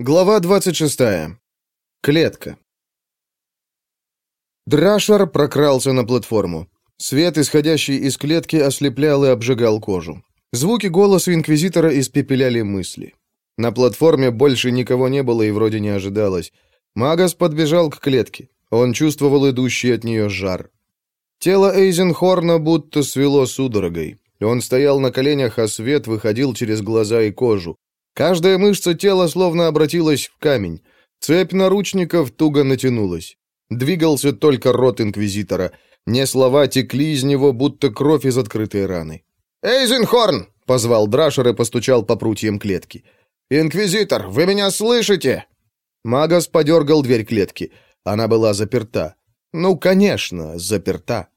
Глава 26. Клетка. Драшер прокрался на платформу. Свет, исходящий из клетки, ослеплял и обжигал кожу. Звуки голоса инквизитора испепеляли мысли. На платформе больше никого не было и вроде не ожидалось. Магас подбежал к клетке. Он чувствовал идущий от нее жар. Тело Эйзенхорна будто свело судорогой. Он стоял на коленях, а свет выходил через глаза и кожу. Каждая мышца тела словно обратилась в камень. Цепь наручников туго натянулась. Двигался только рот инквизитора. Не слова текли из него, будто кровь из открытой раны. «Эйзенхорн!» — позвал Драшер и постучал по прутьям клетки. «Инквизитор, вы меня слышите?» Магас подергал дверь клетки. Она была заперта. Ну, конечно, заперта.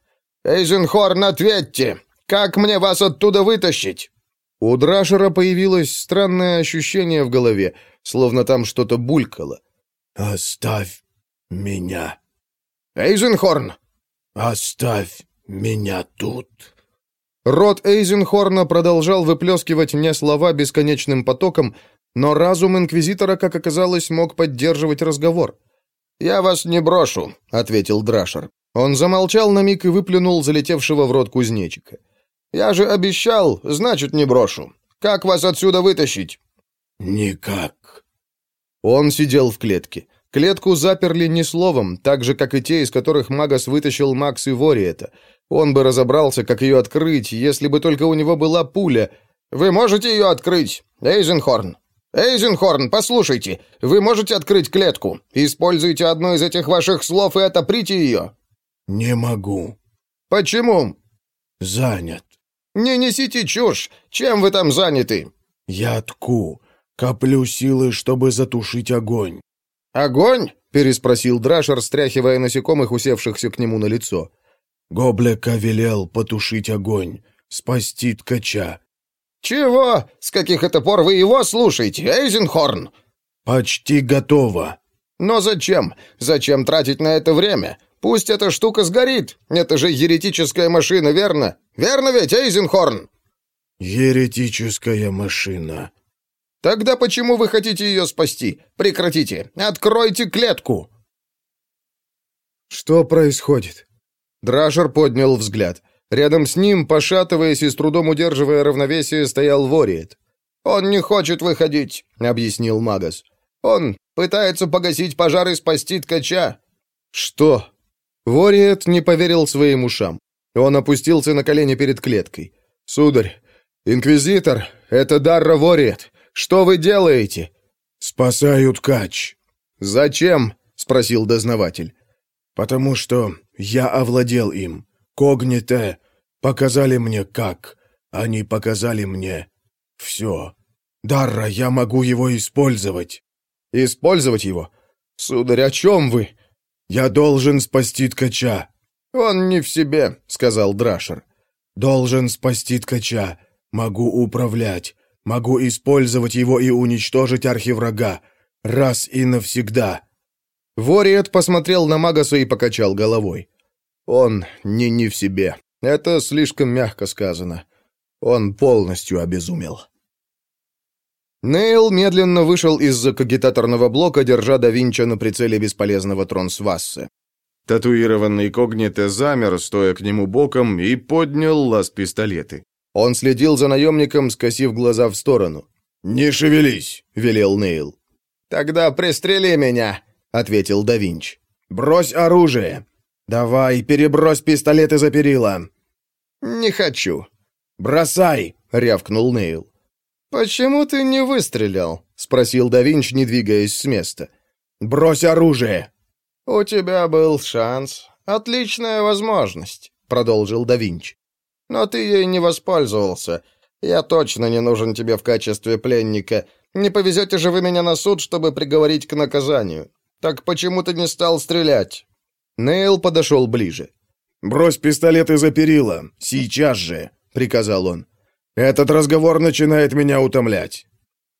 «Эйзенхорн, ответьте! Как мне вас оттуда вытащить?» У Драшера появилось странное ощущение в голове, словно там что-то булькало. «Оставь меня!» «Эйзенхорн!» «Оставь меня тут!» Рот Эйзенхорна продолжал выплескивать мне слова бесконечным потоком, но разум Инквизитора, как оказалось, мог поддерживать разговор. «Я вас не брошу», — ответил Драшер. Он замолчал на миг и выплюнул залетевшего в рот кузнечика. Я же обещал, значит, не брошу. Как вас отсюда вытащить?» «Никак». Он сидел в клетке. Клетку заперли не словом, так же, как и те, из которых Магас вытащил Макс и Вориэта. Он бы разобрался, как ее открыть, если бы только у него была пуля. «Вы можете ее открыть, Эйзенхорн?» «Эйзенхорн, послушайте, вы можете открыть клетку? Используйте одно из этих ваших слов и отоприте ее». «Не могу». «Почему?» «Занят». «Не несите чушь! Чем вы там заняты?» «Я тку. Коплю силы, чтобы затушить огонь». «Огонь?» — переспросил Драшер, стряхивая насекомых, усевшихся к нему на лицо. «Гоблека велел потушить огонь, спасти ткача». «Чего? С каких это пор вы его слушаете, Эйзенхорн?» «Почти готово». «Но зачем? Зачем тратить на это время? Пусть эта штука сгорит. Это же еретическая машина, верно? Верно ведь, Эйзенхорн?» «Еретическая машина». «Тогда почему вы хотите ее спасти? Прекратите! Откройте клетку!» «Что происходит?» Драшер поднял взгляд. Рядом с ним, пошатываясь и с трудом удерживая равновесие, стоял Вориет. «Он не хочет выходить», — объяснил Магас. «Он пытается погасить пожар и спасти ткача». «Что?» Вориет не поверил своим ушам. Он опустился на колени перед клеткой. «Сударь, инквизитор, это Дарра Вориет. Что вы делаете?» «Спасаю ткач». «Зачем?» — спросил дознаватель. «Потому что я овладел им. Когните показали мне как. Они показали мне все. Дарра, я могу его использовать». «Использовать его? Сударь, о чем вы?» «Я должен спасти ткача». «Он не в себе», — сказал Драшер. «Должен спасти ткача. Могу управлять. Могу использовать его и уничтожить архиврага. Раз и навсегда». Вориет посмотрел на Магаса и покачал головой. «Он не не в себе. Это слишком мягко сказано. Он полностью обезумел». Нейл медленно вышел из-за кагитаторного блока, держа да Винча на прицеле бесполезного Тронсвассе. Татуированный когните замер, стоя к нему боком, и поднял лаз пистолеты. Он следил за наемником, скосив глаза в сторону. «Не шевелись!» — велел Нейл. «Тогда пристрели меня!» — ответил да Винч. «Брось оружие!» «Давай, перебрось пистолеты за перила!» «Не хочу!» «Бросай!» — рявкнул Нейл. «Почему ты не выстрелил?» — спросил да Винч, не двигаясь с места. «Брось оружие!» «У тебя был шанс. Отличная возможность», — продолжил да Винч. «Но ты ей не воспользовался. Я точно не нужен тебе в качестве пленника. Не повезете же вы меня на суд, чтобы приговорить к наказанию. Так почему ты не стал стрелять?» Нейл подошел ближе. «Брось пистолеты за перила. Сейчас же», — приказал он. Этот разговор начинает меня утомлять.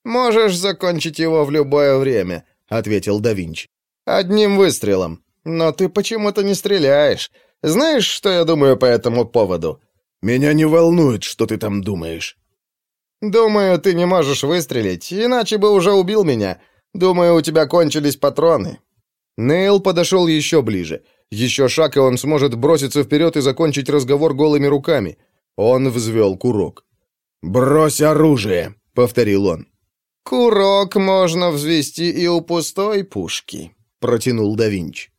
Можешь закончить его в любое время, ответил да Винчи. Одним выстрелом. Но ты почему-то не стреляешь. Знаешь, что я думаю по этому поводу? Меня не волнует, что ты там думаешь. Думаю, ты не можешь выстрелить, иначе бы уже убил меня. Думаю, у тебя кончились патроны». Нейл подошел еще ближе. Еще шаг, и он сможет броситься вперед и закончить разговор голыми руками. Он взвел курок. «Брось оружие», — повторил он. «Курок можно взвести и у пустой пушки», — протянул да Винчи.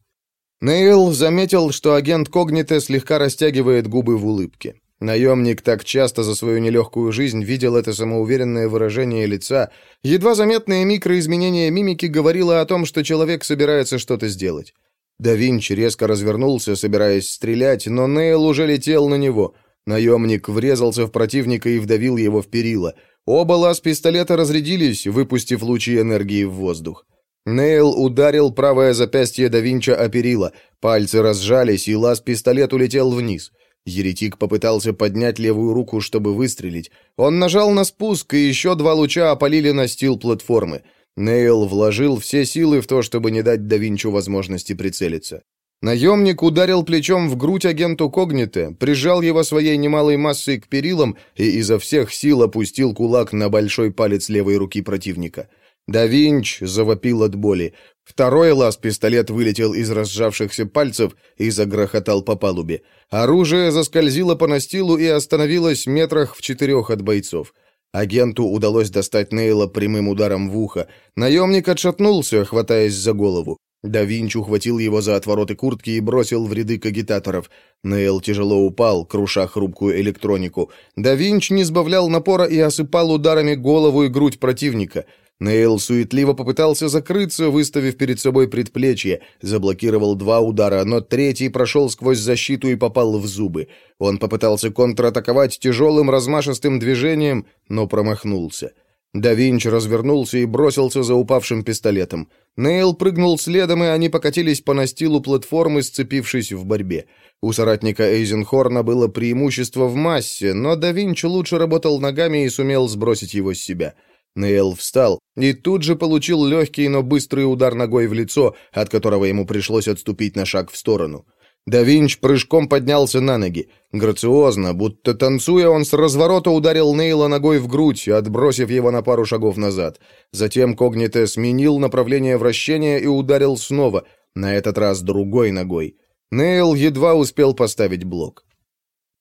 Нейл заметил, что агент Когните слегка растягивает губы в улыбке. Наемник так часто за свою нелегкую жизнь видел это самоуверенное выражение лица. Едва заметное микроизменение мимики говорило о том, что человек собирается что-то сделать. Да Винчи резко развернулся, собираясь стрелять, но Нейл уже летел на него. Наемник врезался в противника и вдавил его в перила. Оба лаз пистолета разрядились, выпустив лучи энергии в воздух. Нейл ударил правое запястье да Винча о перила. Пальцы разжались, и лаз пистолет улетел вниз. Еретик попытался поднять левую руку, чтобы выстрелить. Он нажал на спуск, и еще два луча опалили настил платформы. Нейл вложил все силы в то, чтобы не дать да Винчу возможности прицелиться. Наемник ударил плечом в грудь агенту Когните, прижал его своей немалой массой к перилам и изо всех сил опустил кулак на большой палец левой руки противника. Да Винч завопил от боли. Второй лаз-пистолет вылетел из разжавшихся пальцев и загрохотал по палубе. Оружие заскользило по настилу и остановилось метрах в четырех от бойцов. Агенту удалось достать Нейла прямым ударом в ухо. Наемник отшатнулся, хватаясь за голову. Да Винч ухватил его за отвороты куртки и бросил в ряды кагитаторов. Нейл тяжело упал, круша хрупкую электронику. Да Винч не сбавлял напора и осыпал ударами голову и грудь противника — Нейл суетливо попытался закрыться, выставив перед собой предплечье, заблокировал два удара, но третий прошел сквозь защиту и попал в зубы. Он попытался контратаковать тяжелым размашистым движением, но промахнулся. Да Винч развернулся и бросился за упавшим пистолетом. Нейл прыгнул следом, и они покатились по настилу платформы, сцепившись в борьбе. У соратника Эйзенхорна было преимущество в массе, но да Винч лучше работал ногами и сумел сбросить его с себя. — Нейл встал и тут же получил легкий, но быстрый удар ногой в лицо, от которого ему пришлось отступить на шаг в сторону. Да Винч прыжком поднялся на ноги. Грациозно, будто танцуя, он с разворота ударил Нейла ногой в грудь, отбросив его на пару шагов назад. Затем Когните сменил направление вращения и ударил снова, на этот раз другой ногой. Нейл едва успел поставить блок.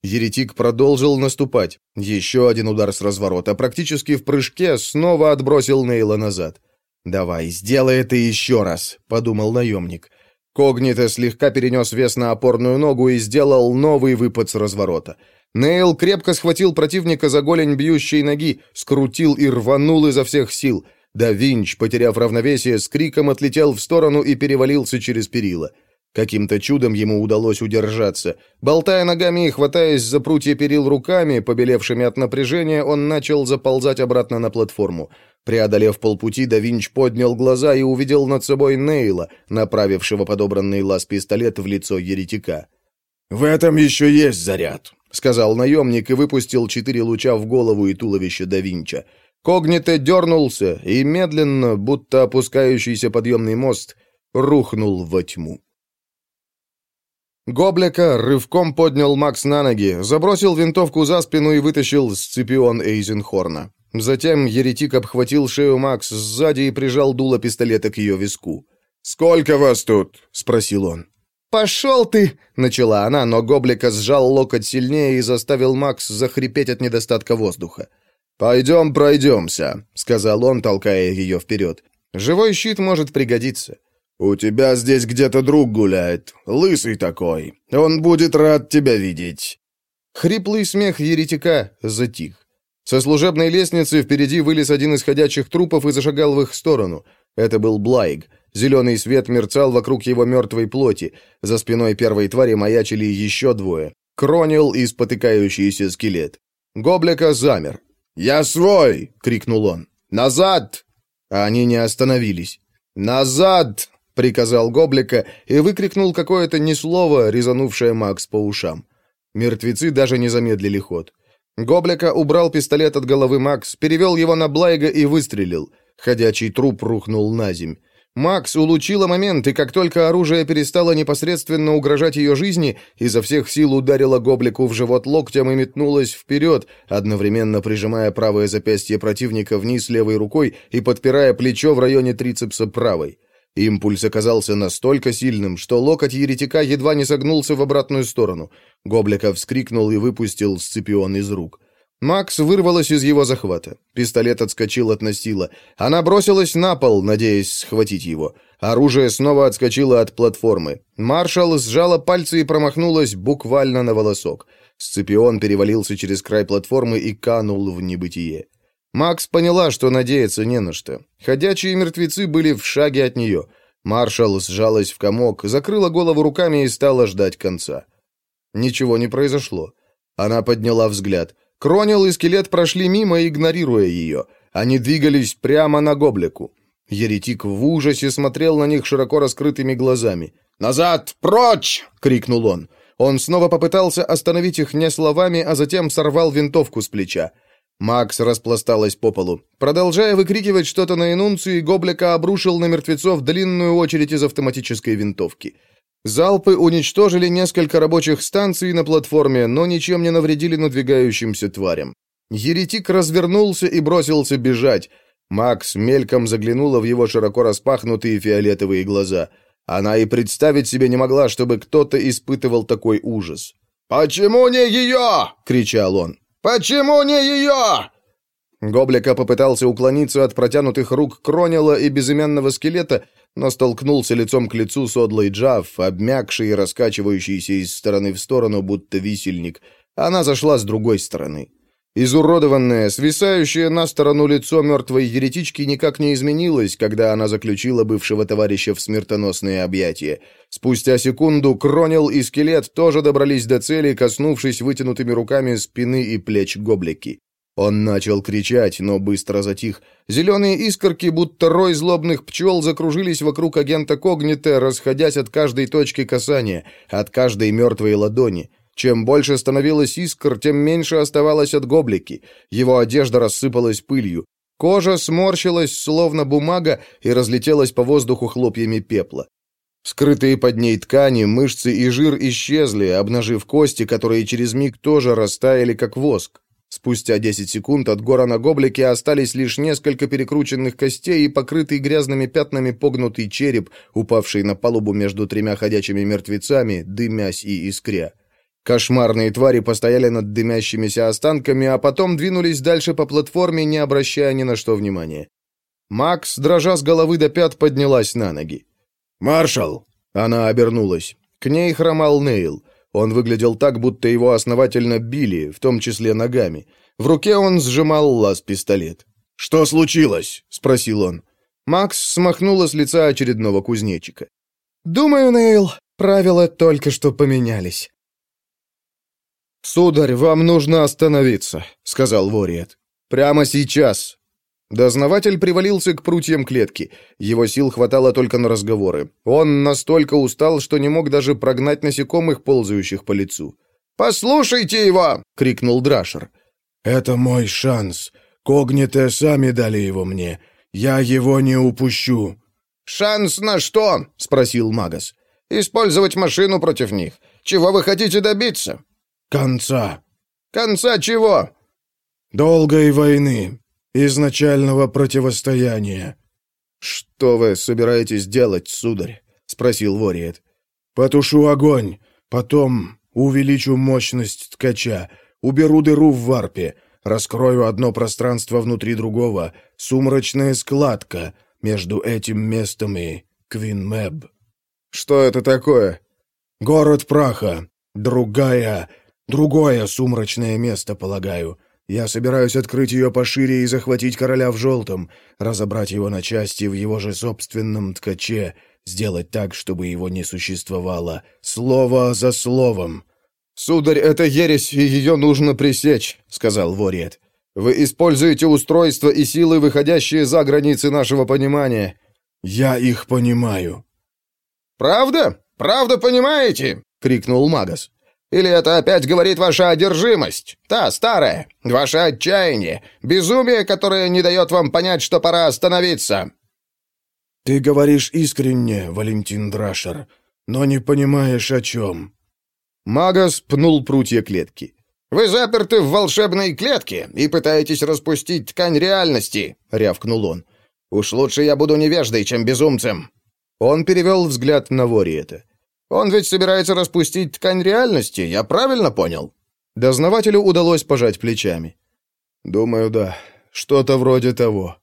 Еретик продолжил наступать. Еще один удар с разворота, практически в прыжке, снова отбросил Нейла назад. «Давай, сделай это еще раз», — подумал наемник. Когнито слегка перенес вес на опорную ногу и сделал новый выпад с разворота. Нейл крепко схватил противника за голень бьющей ноги, скрутил и рванул изо всех сил. Да Винч, потеряв равновесие, с криком отлетел в сторону и перевалился через перила. Каким-то чудом ему удалось удержаться. Болтая ногами и хватаясь за прутья перил руками, побелевшими от напряжения, он начал заползать обратно на платформу. Преодолев полпути, да Винч поднял глаза и увидел над собой Нейла, направившего подобранный лаз-пистолет в лицо еретика. «В этом еще есть заряд», — сказал наемник и выпустил четыре луча в голову и туловище да Винча. Когните дернулся и медленно, будто опускающийся подъемный мост, рухнул во тьму. Гоблика рывком поднял Макс на ноги, забросил винтовку за спину и вытащил сципион Эйзенхорна. Затем еретик обхватил шею Макс сзади и прижал дуло пистолета к ее виску. «Сколько вас тут?» — спросил он. «Пошел ты!» — начала она, но Гоблика сжал локоть сильнее и заставил Макс захрипеть от недостатка воздуха. «Пойдем пройдемся», — сказал он, толкая ее вперед. «Живой щит может пригодиться». «У тебя здесь где-то друг гуляет, лысый такой. Он будет рад тебя видеть». Хриплый смех еретика затих. Со служебной лестницы впереди вылез один из ходячих трупов и зашагал в их сторону. Это был Блайг. Зеленый свет мерцал вокруг его мертвой плоти. За спиной первой твари маячили еще двое. Кронил и спотыкающийся скелет. Гоблика замер. «Я свой!» — крикнул он. «Назад!» А они не остановились. «Назад!» Приказал Гоблика и выкрикнул какое-то неслово, резанувшее Макс по ушам. Мертвецы даже не замедлили ход. Гоблика убрал пистолет от головы Макс, перевел его на Блайга и выстрелил. Ходячий труп рухнул на земь. Макс улучила момент, и как только оружие перестало непосредственно угрожать ее жизни, изо всех сил ударила гоблику в живот локтем и метнулась вперед, одновременно прижимая правое запястье противника вниз левой рукой и подпирая плечо в районе трицепса правой. Импульс оказался настолько сильным, что локоть еретика едва не согнулся в обратную сторону. Гоблика вскрикнул и выпустил Сципион из рук. Макс вырвалась из его захвата. Пистолет отскочил от настила. Она бросилась на пол, надеясь схватить его. Оружие снова отскочило от платформы. Маршал сжала пальцы и промахнулась буквально на волосок. Сципион перевалился через край платформы и канул в небытие. Макс поняла, что надеяться не на что. Ходячие мертвецы были в шаге от нее. Маршал сжалась в комок, закрыла голову руками и стала ждать конца. Ничего не произошло. Она подняла взгляд — Кронил и скелет прошли мимо, игнорируя ее. Они двигались прямо на гоблику. Еретик в ужасе смотрел на них широко раскрытыми глазами. «Назад! Прочь!» — крикнул он. Он снова попытался остановить их не словами, а затем сорвал винтовку с плеча. Макс распласталась по полу. Продолжая выкрикивать что-то на инунцию, Гоблика обрушил на мертвецов длинную очередь из автоматической винтовки. Залпы уничтожили несколько рабочих станций на платформе, но ничем не навредили надвигающимся тварям. Еретик развернулся и бросился бежать. Макс мельком заглянула в его широко распахнутые фиолетовые глаза. Она и представить себе не могла, чтобы кто-то испытывал такой ужас. «Почему не ее?» — кричал он. «Почему не ее?» Гоблика попытался уклониться от протянутых рук Кронила и безымянного скелета, но столкнулся лицом к лицу с Одлой Джафф, обмякший и раскачивающийся из стороны в сторону, будто висельник. Она зашла с другой стороны. Изуродованное, свисающее на сторону лицо мертвой еретички никак не изменилось, когда она заключила бывшего товарища в смертоносные объятия. Спустя секунду Кронил и скелет тоже добрались до цели, коснувшись вытянутыми руками спины и плеч гоблики. Он начал кричать, но быстро затих. Зеленые искорки, будто рой злобных пчел, закружились вокруг агента Когнита, расходясь от каждой точки касания, от каждой мертвой ладони. Чем больше становилось искр, тем меньше оставалось от гоблики. Его одежда рассыпалась пылью. Кожа сморщилась, словно бумага, и разлетелась по воздуху хлопьями пепла. Скрытые под ней ткани, мышцы и жир исчезли, обнажив кости, которые через миг тоже растаяли, как воск. Спустя 10 секунд от Горана Гоблики остались лишь несколько перекрученных костей и покрытый грязными пятнами погнутый череп, упавший на палубу между тремя ходячими мертвецами, дымясь и искря. Кошмарные твари постояли над дымящимися останками, а потом двинулись дальше по платформе, не обращая ни на что внимания. Макс, дрожа с головы до пят, поднялась на ноги. «Маршал!» Она обернулась. К ней хромал Нейл. Он выглядел так, будто его основательно били, в том числе ногами. В руке он сжимал лаз-пистолет. «Что случилось?» — спросил он. Макс смахнула с лица очередного кузнечика. «Думаю, Нейл, правила только что поменялись». «Сударь, вам нужно остановиться», — сказал Вориет. «Прямо сейчас. Дознаватель привалился к прутьям клетки. Его сил хватало только на разговоры. Он настолько устал, что не мог даже прогнать насекомых, ползающих по лицу. «Послушайте его!» — крикнул Драшер. «Это мой шанс. Когните сами дали его мне. Я его не упущу». «Шанс на что?» — спросил Магас. «Использовать машину против них. Чего вы хотите добиться?» «Конца». «Конца чего?» «Долгой войны изначального противостояния». «Что вы собираетесь делать, сударь?» — спросил Вориет. «Потушу огонь, потом увеличу мощность ткача, уберу дыру в варпе, раскрою одно пространство внутри другого, сумрачная складка между этим местом и Квинмеб». «Что это такое?» «Город праха. Другая, другое сумрачное место, полагаю. Я собираюсь открыть ее пошире и захватить короля в желтом, разобрать его на части в его же собственном ткаче, сделать так, чтобы его не существовало, слово за словом». «Сударь, это ересь, и ее нужно пресечь», — сказал Вориет. «Вы используете устройства и силы, выходящие за границы нашего понимания». «Я их понимаю». «Правда? Правда понимаете?» — крикнул Магас. Или это опять говорит ваша одержимость? Та, старая, ваше отчаяние, безумие, которое не дает вам понять, что пора остановиться?» «Ты говоришь искренне, Валентин Драшер, но не понимаешь, о чем». Магас пнул прутья клетки. «Вы заперты в волшебной клетке и пытаетесь распустить ткань реальности», — рявкнул он. «Уж лучше я буду невеждой, чем безумцем». Он перевел взгляд на Вориета. «Он ведь собирается распустить ткань реальности, я правильно понял?» Дознавателю удалось пожать плечами. «Думаю, да. Что-то вроде того».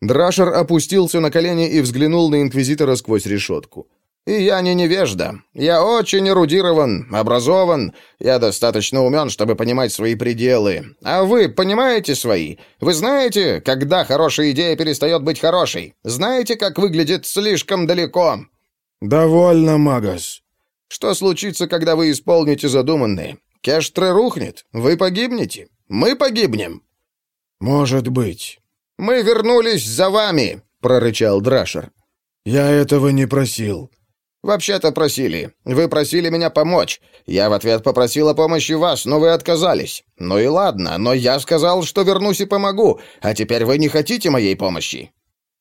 Драшер опустился на колени и взглянул на Инквизитора сквозь решетку. «И я не невежда. Я очень эрудирован, образован. Я достаточно умен, чтобы понимать свои пределы. А вы понимаете свои? Вы знаете, когда хорошая идея перестает быть хорошей? Знаете, как выглядит слишком далеко?» «Довольно, Магас». «Что случится, когда вы исполните задуманное? Кештре рухнет. Вы погибнете. Мы погибнем». «Может быть». «Мы вернулись за вами», — прорычал Драшер. «Я этого не просил». «Вообще-то просили. Вы просили меня помочь. Я в ответ попросил о помощи вас, но вы отказались. Ну и ладно, но я сказал, что вернусь и помогу, а теперь вы не хотите моей помощи».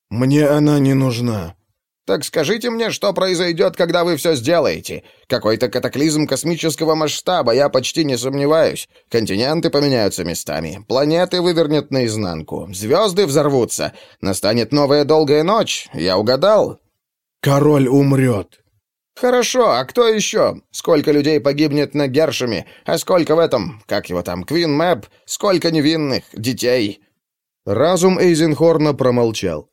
«Мне она не нужна». «Так скажите мне, что произойдет, когда вы все сделаете? Какой-то катаклизм космического масштаба, я почти не сомневаюсь. Континенты поменяются местами, планеты вывернет наизнанку, звезды взорвутся, настанет новая долгая ночь. Я угадал?» «Король умрет». «Хорошо, а кто еще? Сколько людей погибнет на Гершеме? А сколько в этом, как его там, Квин Мэп? Сколько невинных, детей?» Разум Эйзенхорна промолчал.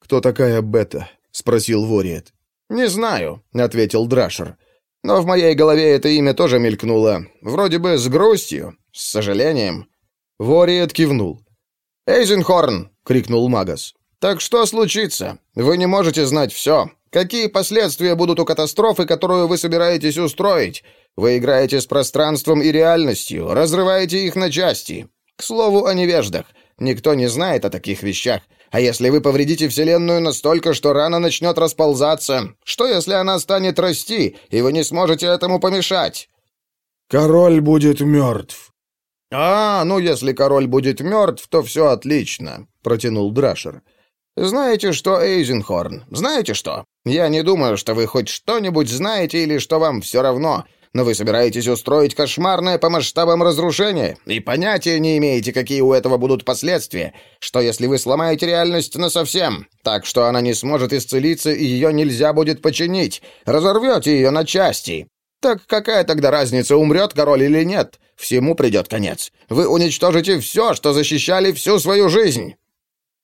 «Кто такая Бета?» — спросил Вориет. «Не знаю», — ответил Драшер. «Но в моей голове это имя тоже мелькнуло. Вроде бы с грустью, с сожалением». Вориет кивнул. «Эйзенхорн!» — крикнул Магас. «Так что случится? Вы не можете знать все. Какие последствия будут у катастрофы, которую вы собираетесь устроить? Вы играете с пространством и реальностью, разрываете их на части. К слову о невеждах. Никто не знает о таких вещах. А если вы повредите Вселенную настолько, что рана начнет расползаться? Что, если она станет расти, и вы не сможете этому помешать?» «Король будет мертв». «А, ну если король будет мертв, то все отлично», — протянул Драшер. «Знаете что, Эйзенхорн, знаете что? Я не думаю, что вы хоть что-нибудь знаете или что вам все равно но вы собираетесь устроить кошмарное по масштабам разрушение, и понятия не имеете, какие у этого будут последствия. Что если вы сломаете реальность насовсем, так что она не сможет исцелиться и ее нельзя будет починить, разорвете ее на части? Так какая тогда разница, умрет король или нет? Всему придет конец. Вы уничтожите все, что защищали всю свою жизнь».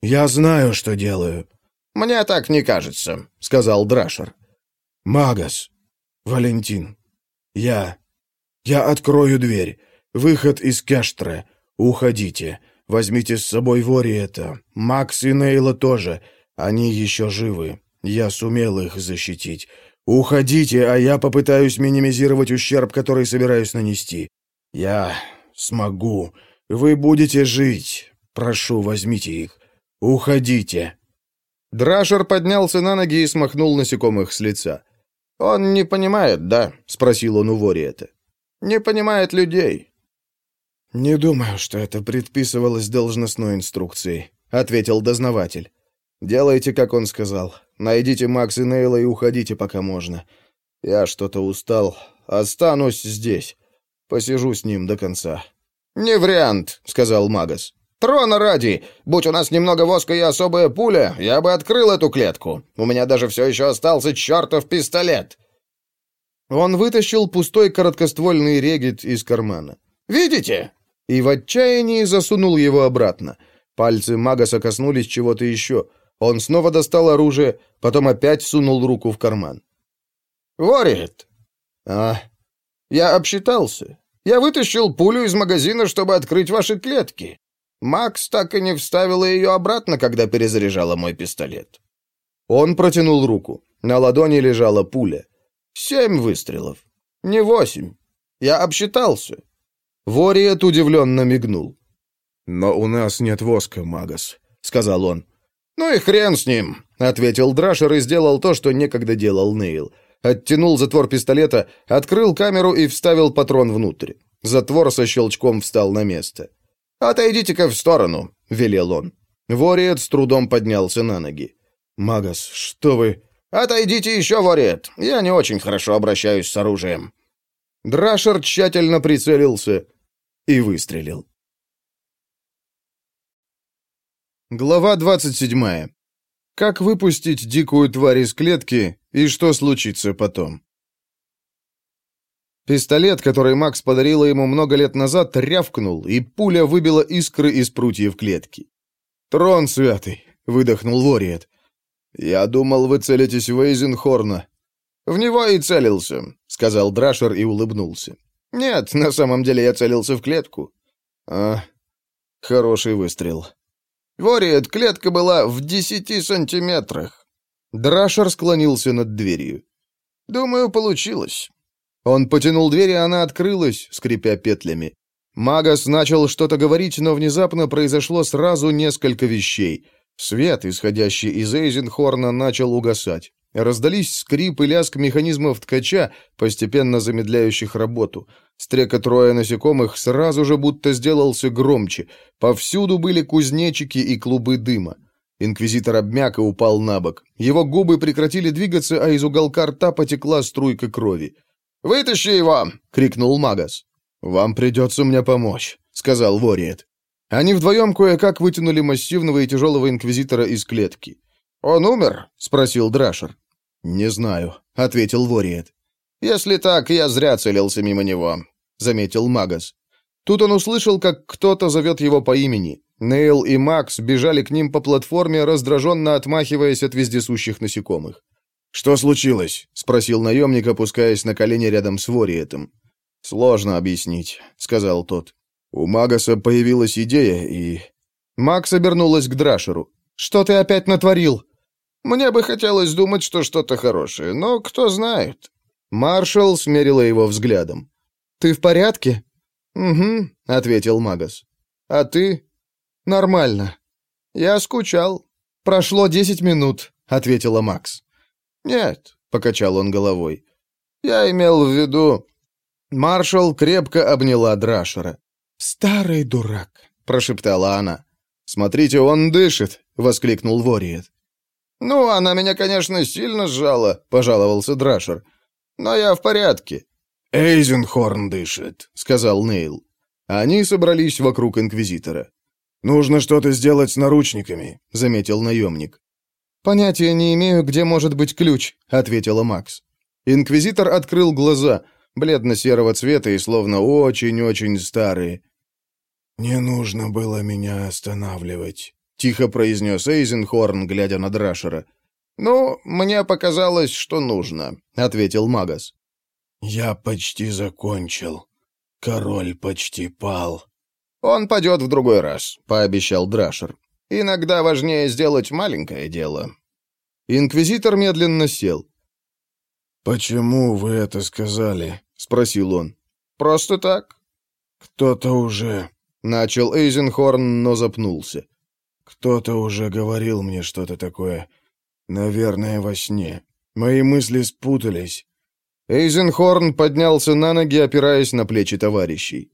«Я знаю, что делаю». «Мне так не кажется», — сказал Драшер. «Магас, Валентин, «Я... я открою дверь. Выход из Кештре. Уходите. Возьмите с собой Вориэта. Макс и Нейла тоже. Они еще живы. Я сумел их защитить. Уходите, а я попытаюсь минимизировать ущерб, который собираюсь нанести. Я смогу. Вы будете жить. Прошу, возьмите их. Уходите». Драшер поднялся на ноги и смахнул насекомых с лица. «Он не понимает, да?» — спросил он у Вориэта. «Не понимает людей». «Не думаю, что это предписывалось должностной инструкцией», — ответил дознаватель. «Делайте, как он сказал. Найдите Макс и Нейла и уходите, пока можно. Я что-то устал. Останусь здесь. Посижу с ним до конца». «Не вариант», — сказал Магас. Трона ради! Будь у нас немного воска и особая пуля, я бы открыл эту клетку. У меня даже все еще остался чертов пистолет!» Он вытащил пустой короткоствольный регит из кармана. «Видите?» И в отчаянии засунул его обратно. Пальцы Магаса коснулись чего-то еще. Он снова достал оружие, потом опять сунул руку в карман. «Ворит!» «А, я обсчитался. Я вытащил пулю из магазина, чтобы открыть ваши клетки. Макс так и не вставила ее обратно, когда перезаряжала мой пистолет. Он протянул руку. На ладони лежала пуля. Семь выстрелов. Не восемь. Я обсчитался. Вориет удивленно мигнул. «Но у нас нет воска, Магас», — сказал он. «Ну и хрен с ним», — ответил Драшер и сделал то, что некогда делал Нейл. Оттянул затвор пистолета, открыл камеру и вставил патрон внутрь. Затвор со щелчком встал на место. «Отойдите-ка в сторону», — велел он. Вориет с трудом поднялся на ноги. «Магас, что вы...» «Отойдите еще, Ворет! Я не очень хорошо обращаюсь с оружием». Драшер тщательно прицелился и выстрелил. Глава 27. Как выпустить дикую тварь из клетки и что случится потом? Пистолет, который Макс подарила ему много лет назад, рявкнул, и пуля выбила искры из прутьев клетки. «Трон святый!» — выдохнул Вориет. «Я думал, вы целитесь в Эйзенхорна». «В него и целился», — сказал Драшер и улыбнулся. «Нет, на самом деле я целился в клетку». «А, хороший выстрел». Вориет, клетка была в десяти сантиметрах. Драшер склонился над дверью. Думаю, получилось. Он потянул дверь, и она открылась, скрипя петлями. Магас начал что-то говорить, но внезапно произошло сразу несколько вещей. Свет, исходящий из Эйзенхорна, начал угасать. Раздались скрип и лязг механизмов ткача, постепенно замедляющих работу. Стрекот роя насекомых сразу же будто сделался громче. Повсюду были кузнечики и клубы дыма. Инквизитор обмяк и упал на бок. Его губы прекратили двигаться, а из уголка рта потекла струйка крови. «Вытащи его!» — крикнул Магас. «Вам придется мне помочь», — сказал Вориет. Они вдвоем кое-как вытянули массивного и тяжелого инквизитора из клетки. «Он умер?» — спросил Драшер. «Не знаю», — ответил Вориет. «Если так, я зря целился мимо него», — заметил Магас. Тут он услышал, как кто-то зовет его по имени. Нейл и Макс бежали к ним по платформе, раздраженно отмахиваясь от вездесущих насекомых. «Что случилось?» — спросил наемник, опускаясь на колени рядом с Вориетом. «Сложно объяснить», — сказал тот. «У Магаса появилась идея, и...» Макс обернулась к Драшеру. «Что ты опять натворил?» Мне бы хотелось думать, что что-то хорошее, но кто знает». Маршал смерила его взглядом. «Ты в порядке?» «Угу», — ответил Магас. «А ты?» «Нормально». «Я скучал». «Прошло десять минут», — ответила Макс. «Нет», — покачал он головой. «Я имел в виду...» Маршал крепко обняла Драшера. «Старый дурак», — прошептала она. «Смотрите, он дышит», — воскликнул Вориет. «Ну, она меня, конечно, сильно сжала», — пожаловался Драшер. «Но я в порядке». «Эйзенхорн дышит», — сказал Нейл. Они собрались вокруг Инквизитора. «Нужно что-то сделать с наручниками», — заметил наемник. «Понятия не имею, где может быть ключ», — ответила Макс. Инквизитор открыл глаза, бледно-серого цвета и словно очень-очень старые. «Не нужно было меня останавливать», — тихо произнес Эйзенхорн, глядя на Драшера. «Ну, мне показалось, что нужно», — ответил Магас. «Я почти закончил. Король почти пал». «Он падет в другой раз», — пообещал Драшер. «Иногда важнее сделать маленькое дело». Инквизитор медленно сел. «Почему вы это сказали?» — спросил он. «Просто так». «Кто-то уже...» — начал Эйзенхорн, но запнулся. Кто-то уже говорил мне что-то такое. Наверное, во сне. Мои мысли спутались. Эйзенхорн поднялся на ноги, опираясь на плечи товарищей.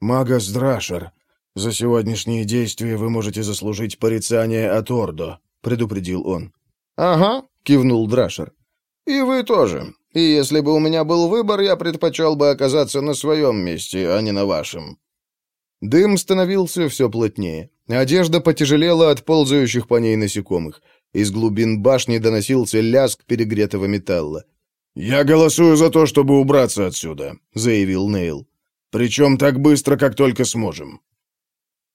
«Магас Драшер, за сегодняшние действия вы можете заслужить порицание от Ордо», — предупредил он. «Ага», — кивнул Драшер. «И вы тоже. И если бы у меня был выбор, я предпочел бы оказаться на своем месте, а не на вашем». Дым становился все плотнее. Одежда потяжелела от ползающих по ней насекомых. Из глубин башни доносился лязг перегретого металла. «Я голосую за то, чтобы убраться отсюда», — заявил Нейл. «Причем так быстро, как только сможем».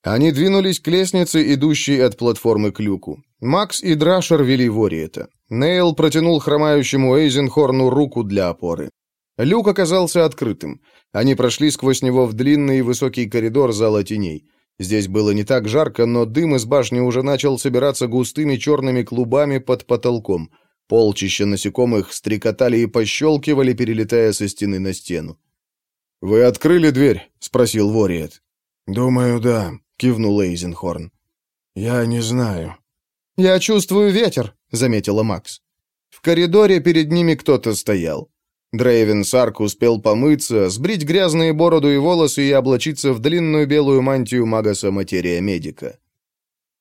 Они двинулись к лестнице, идущей от платформы к люку. Макс и Драшер вели Вориета. Нейл протянул хромающему Эйзенхорну руку для опоры. Люк оказался открытым. Они прошли сквозь него в длинный и высокий коридор зала теней. Здесь было не так жарко, но дым из башни уже начал собираться густыми черными клубами под потолком. Полчища насекомых стрекотали и пощелкивали, перелетая со стены на стену. «Вы открыли дверь?» — спросил Вориет. «Думаю, да», — кивнул Эйзенхорн. «Я не знаю». «Я чувствую ветер», — заметила Макс. В коридоре перед ними кто-то стоял. Дрейвен Сарк успел помыться, сбрить грязные бороду и волосы и облачиться в длинную белую мантию Магаса Материя Медика.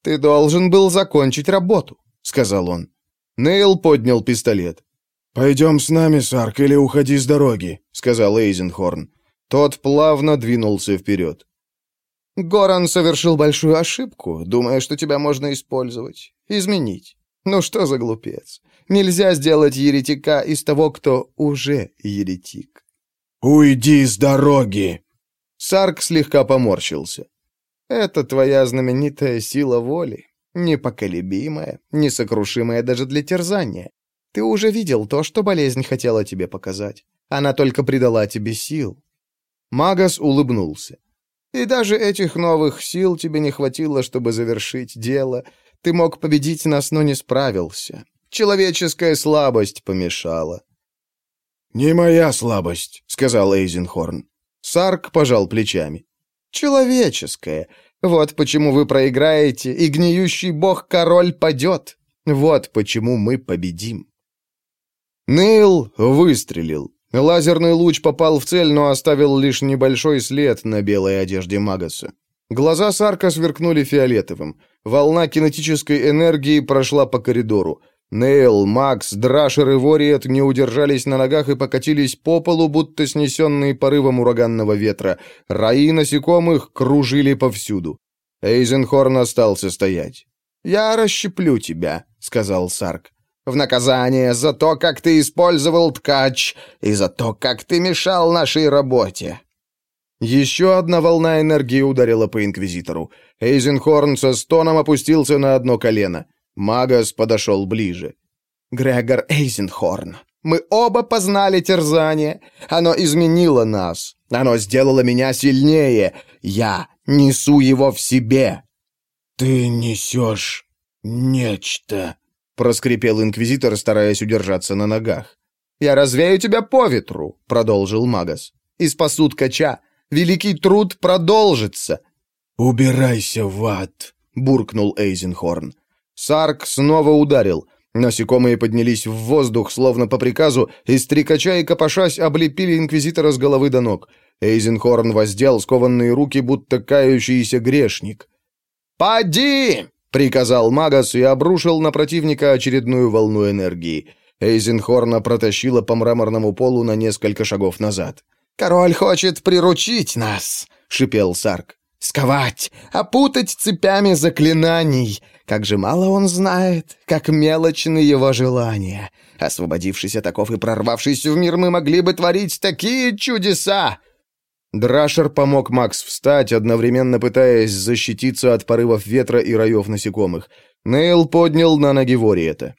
«Ты должен был закончить работу», — сказал он. Нейл поднял пистолет. «Пойдем с нами, Сарк, или уходи с дороги», — сказал Эйзенхорн. Тот плавно двинулся вперед. «Горан совершил большую ошибку, думая, что тебя можно использовать, изменить. Ну что за глупец? Нельзя сделать еретика из того, кто уже еретик». «Уйди с дороги!» Сарк слегка поморщился. «Это твоя знаменитая сила воли, непоколебимая, несокрушимая даже для терзания. Ты уже видел то, что болезнь хотела тебе показать. Она только придала тебе сил. Магас улыбнулся. И даже этих новых сил тебе не хватило, чтобы завершить дело. Ты мог победить нас, но не справился. Человеческая слабость помешала. «Не моя слабость», — сказал Эйзенхорн. Сарк пожал плечами. «Человеческая. Вот почему вы проиграете, и гниющий бог-король падет. Вот почему мы победим». Нейл выстрелил. Лазерный луч попал в цель, но оставил лишь небольшой след на белой одежде Магаса. Глаза Сарка сверкнули фиолетовым. Волна кинетической энергии прошла по коридору. Нейл, Макс, Драшер и Вориет не удержались на ногах и покатились по полу, будто снесенные порывом ураганного ветра. Раи насекомых кружили повсюду. Эйзенхорн остался стоять. «Я расщеплю тебя», — сказал Сарк в наказание за то, как ты использовал ткач, и за то, как ты мешал нашей работе». Еще одна волна энергии ударила по Инквизитору. Эйзенхорн со стоном опустился на одно колено. Магас подошел ближе. «Грегор Эйзенхорн, мы оба познали терзание. Оно изменило нас. Оно сделало меня сильнее. Я несу его в себе». «Ты несешь нечто», — проскрипел инквизитор, стараясь удержаться на ногах. «Я развею тебя по ветру», — продолжил Магас. «И спасу ткача. Великий труд продолжится». «Убирайся в ад», — буркнул Эйзенхорн. Сарк снова ударил. Насекомые поднялись в воздух, словно по приказу, и стрекача и копошась облепили инквизитора с головы до ног. Эйзенхорн воздел скованные руки, будто кающийся грешник. «Поди!» Приказал Магас и обрушил на противника очередную волну энергии. Эйзенхорна протащила по мраморному полу на несколько шагов назад. «Король хочет приручить нас», — шипел Сарк. «Сковать, опутать цепями заклинаний. Как же мало он знает, как мелочны его желания. Освободившись от оков и прорвавшись в мир, мы могли бы творить такие чудеса!» Драшер помог Макс встать, одновременно пытаясь защититься от порывов ветра и раев насекомых. Нейл поднял на ноги Вориета.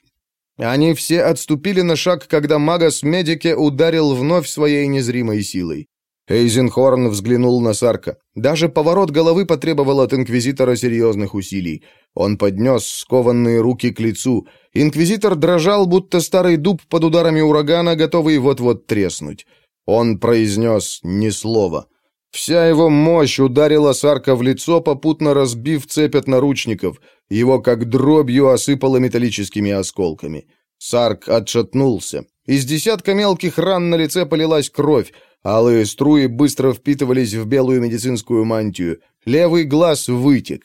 Они все отступили на шаг, когда Магас Медике ударил вновь своей незримой силой. Эйзенхорн взглянул на Сарка. Даже поворот головы потребовал от Инквизитора серьезных усилий. Он поднес скованные руки к лицу. Инквизитор дрожал, будто старый дуб под ударами урагана, готовый вот-вот треснуть. Он произнес ни слова. Вся его мощь ударила Сарка в лицо, попутно разбив цепь от наручников. Его как дробью осыпало металлическими осколками. Сарк отшатнулся. Из десятка мелких ран на лице полилась кровь. Алые струи быстро впитывались в белую медицинскую мантию. Левый глаз вытек.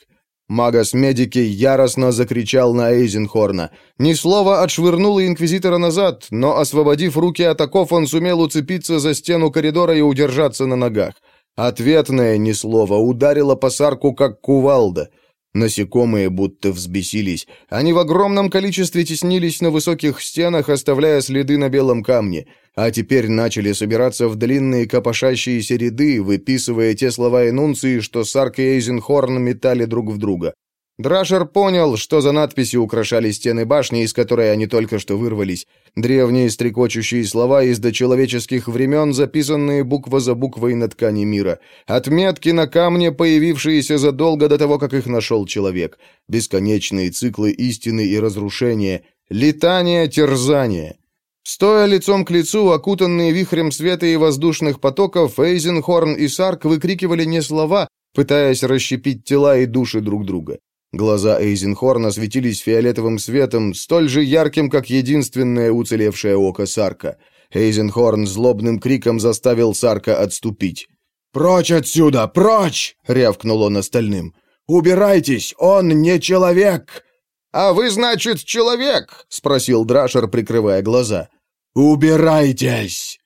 Магас Медики яростно закричал на Эйзенхорна. Ни слова отшвырнул инквизитора назад, но, освободив руки от оков, он сумел уцепиться за стену коридора и удержаться на ногах. Ответное ни слова ударило по сарку, как кувалда. Насекомые будто взбесились. Они в огромном количестве теснились на высоких стенах, оставляя следы на белом камне, а теперь начали собираться в длинные копошащиеся ряды, выписывая те слова энунции, что Сарк и Эйзенхорн метали друг в друга. Драшер понял, что за надписи украшали стены башни, из которой они только что вырвались. Древние стрекочущие слова из дочеловеческих времен, записанные буква за буквой на ткани мира. Отметки на камне, появившиеся задолго до того, как их нашел человек. Бесконечные циклы истины и разрушения. Летание, терзание. Стоя лицом к лицу, окутанные вихрем света и воздушных потоков, Эйзенхорн и Сарк выкрикивали не слова, пытаясь расщепить тела и души друг друга. Глаза Эйзенхорна светились фиолетовым светом, столь же ярким, как единственное уцелевшее око Сарка. Эйзенхорн злобным криком заставил Сарка отступить. «Прочь отсюда! Прочь!» — рявкнул он остальным. «Убирайтесь! Он не человек!» «А вы, значит, человек?» — спросил Драшер, прикрывая глаза. «Убирайтесь!»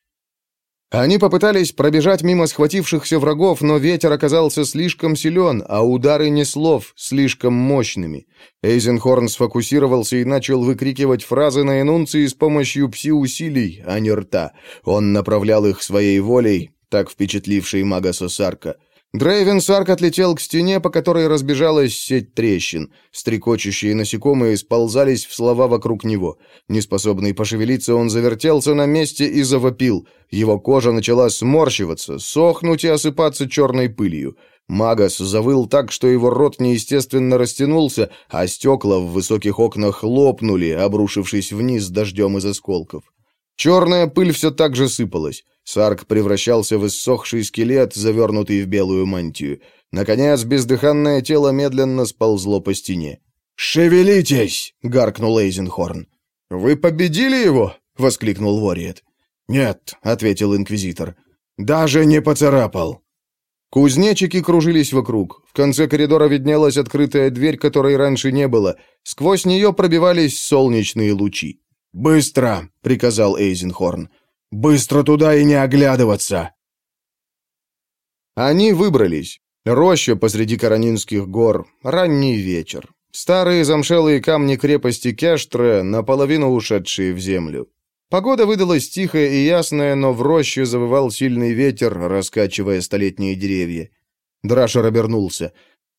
Они попытались пробежать мимо схватившихся врагов, но ветер оказался слишком силен, а удары неслов слишком мощными. Эйзенхорн сфокусировался и начал выкрикивать фразы на энунции с помощью пси-усилий, а не рта. Он направлял их своей волей, так впечатлившей мага Сосарка. Дрейвен Сарк отлетел к стене, по которой разбежалась сеть трещин. Стрекочущие насекомые сползались в слова вокруг него. Неспособный пошевелиться, он завертелся на месте и завопил. Его кожа начала сморщиваться, сохнуть и осыпаться черной пылью. Магас завыл так, что его рот неестественно растянулся, а стекла в высоких окнах лопнули, обрушившись вниз дождем из осколков. Черная пыль все так же сыпалась. Сарк превращался в иссохший скелет, завернутый в белую мантию. Наконец, бездыханное тело медленно сползло по стене. «Шевелитесь!» — гаркнул Эйзенхорн. «Вы победили его?» — воскликнул Вориет. «Нет», — ответил Инквизитор. «Даже не поцарапал». Кузнечики кружились вокруг. В конце коридора виднелась открытая дверь, которой раньше не было. Сквозь нее пробивались солнечные лучи. «Быстро!» — приказал Эйзенхорн. Быстро туда и не оглядываться!» Они выбрались. Роща посреди Каранинских гор. Ранний вечер. Старые замшелые камни крепости Кештре, наполовину ушедшие в землю. Погода выдалась тихая и ясная, но в роще завывал сильный ветер, раскачивая столетние деревья. Драшер обернулся.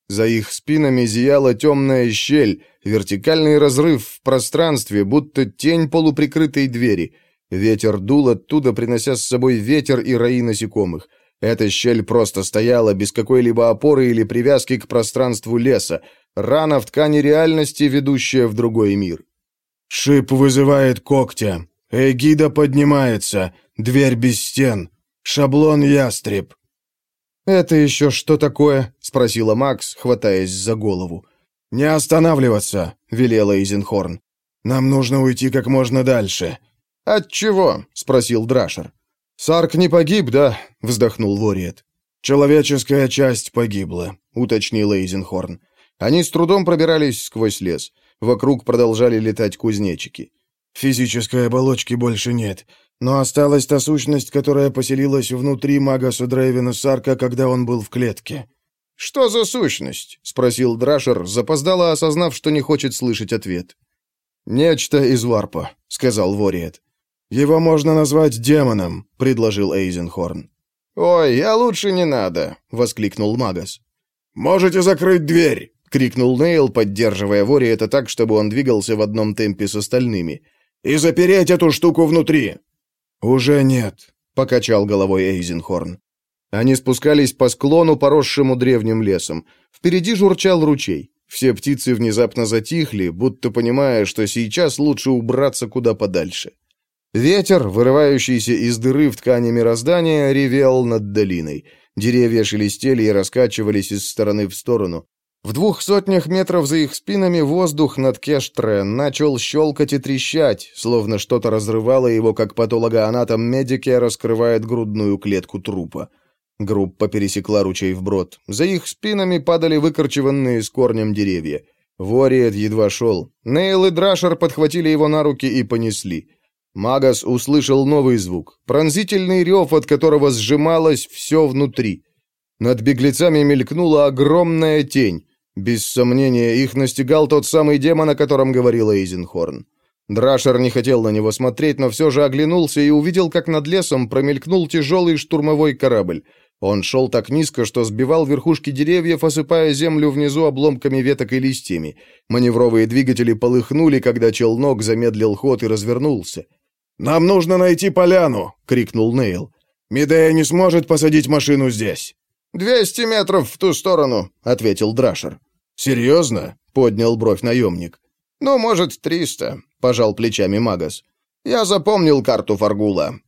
За их спинами зияла темная щель, вертикальный разрыв в пространстве, будто тень полуприкрытой двери — Ветер дул оттуда, принося с собой ветер и раи насекомых. Эта щель просто стояла, без какой-либо опоры или привязки к пространству леса. Рана в ткани реальности, ведущая в другой мир. «Шип вызывает когтя. Эгида поднимается. Дверь без стен. Шаблон ястреб». «Это еще что такое?» — спросила Макс, хватаясь за голову. «Не останавливаться», — велела Изенхорн. «Нам нужно уйти как можно дальше. «От чего?» — спросил Драшер. «Сарк не погиб, да?» — вздохнул Вориет. «Человеческая часть погибла», — уточнил Эйзенхорн. Они с трудом пробирались сквозь лес. Вокруг продолжали летать кузнечики. «Физической оболочки больше нет, но осталась та сущность, которая поселилась внутри Магаса Дрейвена Сарка, когда он был в клетке». «Что за сущность?» — спросил Драшер, запоздало осознав, что не хочет слышать ответ. «Нечто из варпа», — сказал Вориет. «Его можно назвать демоном», — предложил Эйзенхорн. «Ой, а лучше не надо», — воскликнул Магас. «Можете закрыть дверь!» — крикнул Нейл, поддерживая Вори это так, чтобы он двигался в одном темпе с остальными. «И запереть эту штуку внутри!» «Уже нет», — покачал головой Эйзенхорн. Они спускались по склону, поросшему древним лесом. Впереди журчал ручей. Все птицы внезапно затихли, будто понимая, что сейчас лучше убраться куда подальше. Ветер, вырывающийся из дыры в ткани мироздания, ревел над долиной. Деревья шелестели и раскачивались из стороны в сторону. В двух сотнях метров за их спинами воздух над Кештре начал щелкать и трещать, словно что-то разрывало его, как патологоанатом Медике раскрывает грудную клетку трупа. Группа пересекла ручей вброд. За их спинами падали выкорчеванные с корнем деревья. Вориет едва шел. Нейл и Драшер подхватили его на руки и понесли. Магас услышал новый звук, пронзительный рев, от которого сжималось все внутри. Над беглецами мелькнула огромная тень. Без сомнения, их настигал тот самый демон, о котором говорил Эйзенхорн. Драшер не хотел на него смотреть, но все же оглянулся и увидел, как над лесом промелькнул тяжелый штурмовой корабль. Он шел так низко, что сбивал верхушки деревьев, осыпая землю внизу обломками веток и листьями. Маневровые двигатели полыхнули, когда челнок замедлил ход и развернулся. «Нам нужно найти поляну!» — крикнул Нейл. «Медея не сможет посадить машину здесь!» «Двести метров в ту сторону», — ответил Драшер. «Серьезно?» — поднял бровь наемник. «Ну, может, триста», — пожал плечами Магас. «Я запомнил карту Фаргула».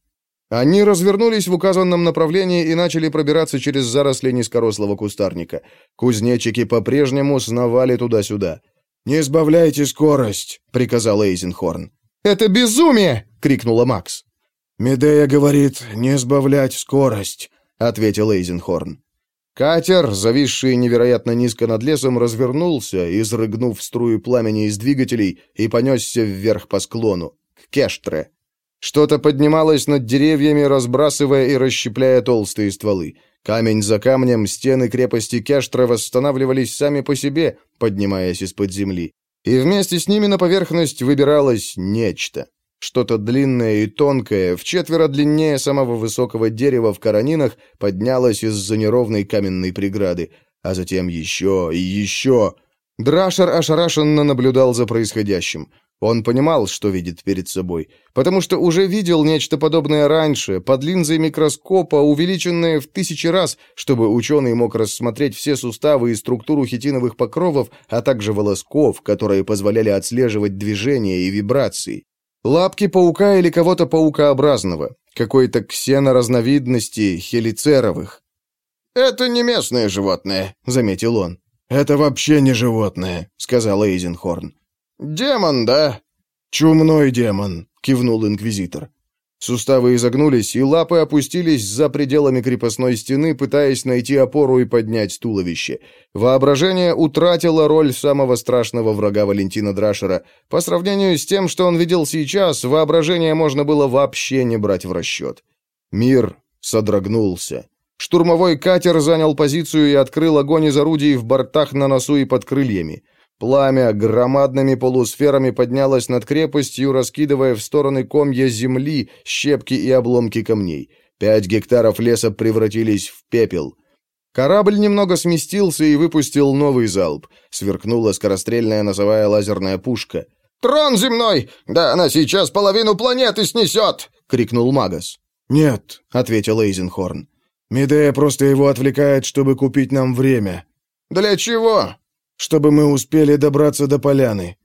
Они развернулись в указанном направлении и начали пробираться через заросли низкорослого кустарника. Кузнечики по-прежнему сновали туда-сюда. «Не сбавляйте скорость», — приказал Эйзенхорн. «Это безумие!» — крикнула Макс. «Медея говорит, не сбавлять скорость», — ответил Эйзенхорн. Катер, зависший невероятно низко над лесом, развернулся, изрыгнув струю пламени из двигателей, и понесся вверх по склону, к Кештре. Что-то поднималось над деревьями, разбрасывая и расщепляя толстые стволы. Камень за камнем стены крепости Кештра восстанавливались сами по себе, поднимаясь из-под земли. И вместе с ними на поверхность выбиралось нечто. Что-то длинное и тонкое, в четверо длиннее самого высокого дерева в Каранинах, поднялось из-за неровной каменной преграды, а затем еще и еще. Драшер ошарашенно наблюдал за происходящим. Он понимал, что видит перед собой, потому что уже видел нечто подобное раньше, под линзой микроскопа, увеличенное в тысячи раз, чтобы ученый мог рассмотреть все суставы и структуру хитиновых покровов, а также волосков, которые позволяли отслеживать движения и вибрации. Лапки паука или кого-то паукообразного, какой-то ксеноразновидности хелицеровых. «Это не местное животное», — заметил он. «Это вообще не животное», — сказал Эйзенхорн. «Демон, да?» «Чумной демон», — кивнул инквизитор. Суставы изогнулись, и лапы опустились за пределами крепостной стены, пытаясь найти опору и поднять туловище. Воображение утратило роль самого страшного врага Валентина Драшера. По сравнению с тем, что он видел сейчас, воображение можно было вообще не брать в расчет. Мир содрогнулся. Штурмовой катер занял позицию и открыл огонь из орудий в бортах на носу и под крыльями. Пламя громадными полусферами поднялось над крепостью, раскидывая в стороны комья земли, щепки и обломки камней. Пять гектаров леса превратились в пепел. Корабль немного сместился и выпустил новый залп. Сверкнула скорострельная носовая лазерная пушка. «Трон земной! Да она сейчас половину планеты снесет!» — крикнул Магас. «Нет», — ответил Эйзенхорн. «Медея просто его отвлекает, чтобы купить нам время». «Для чего?» Чтобы мы успели добраться до поляны».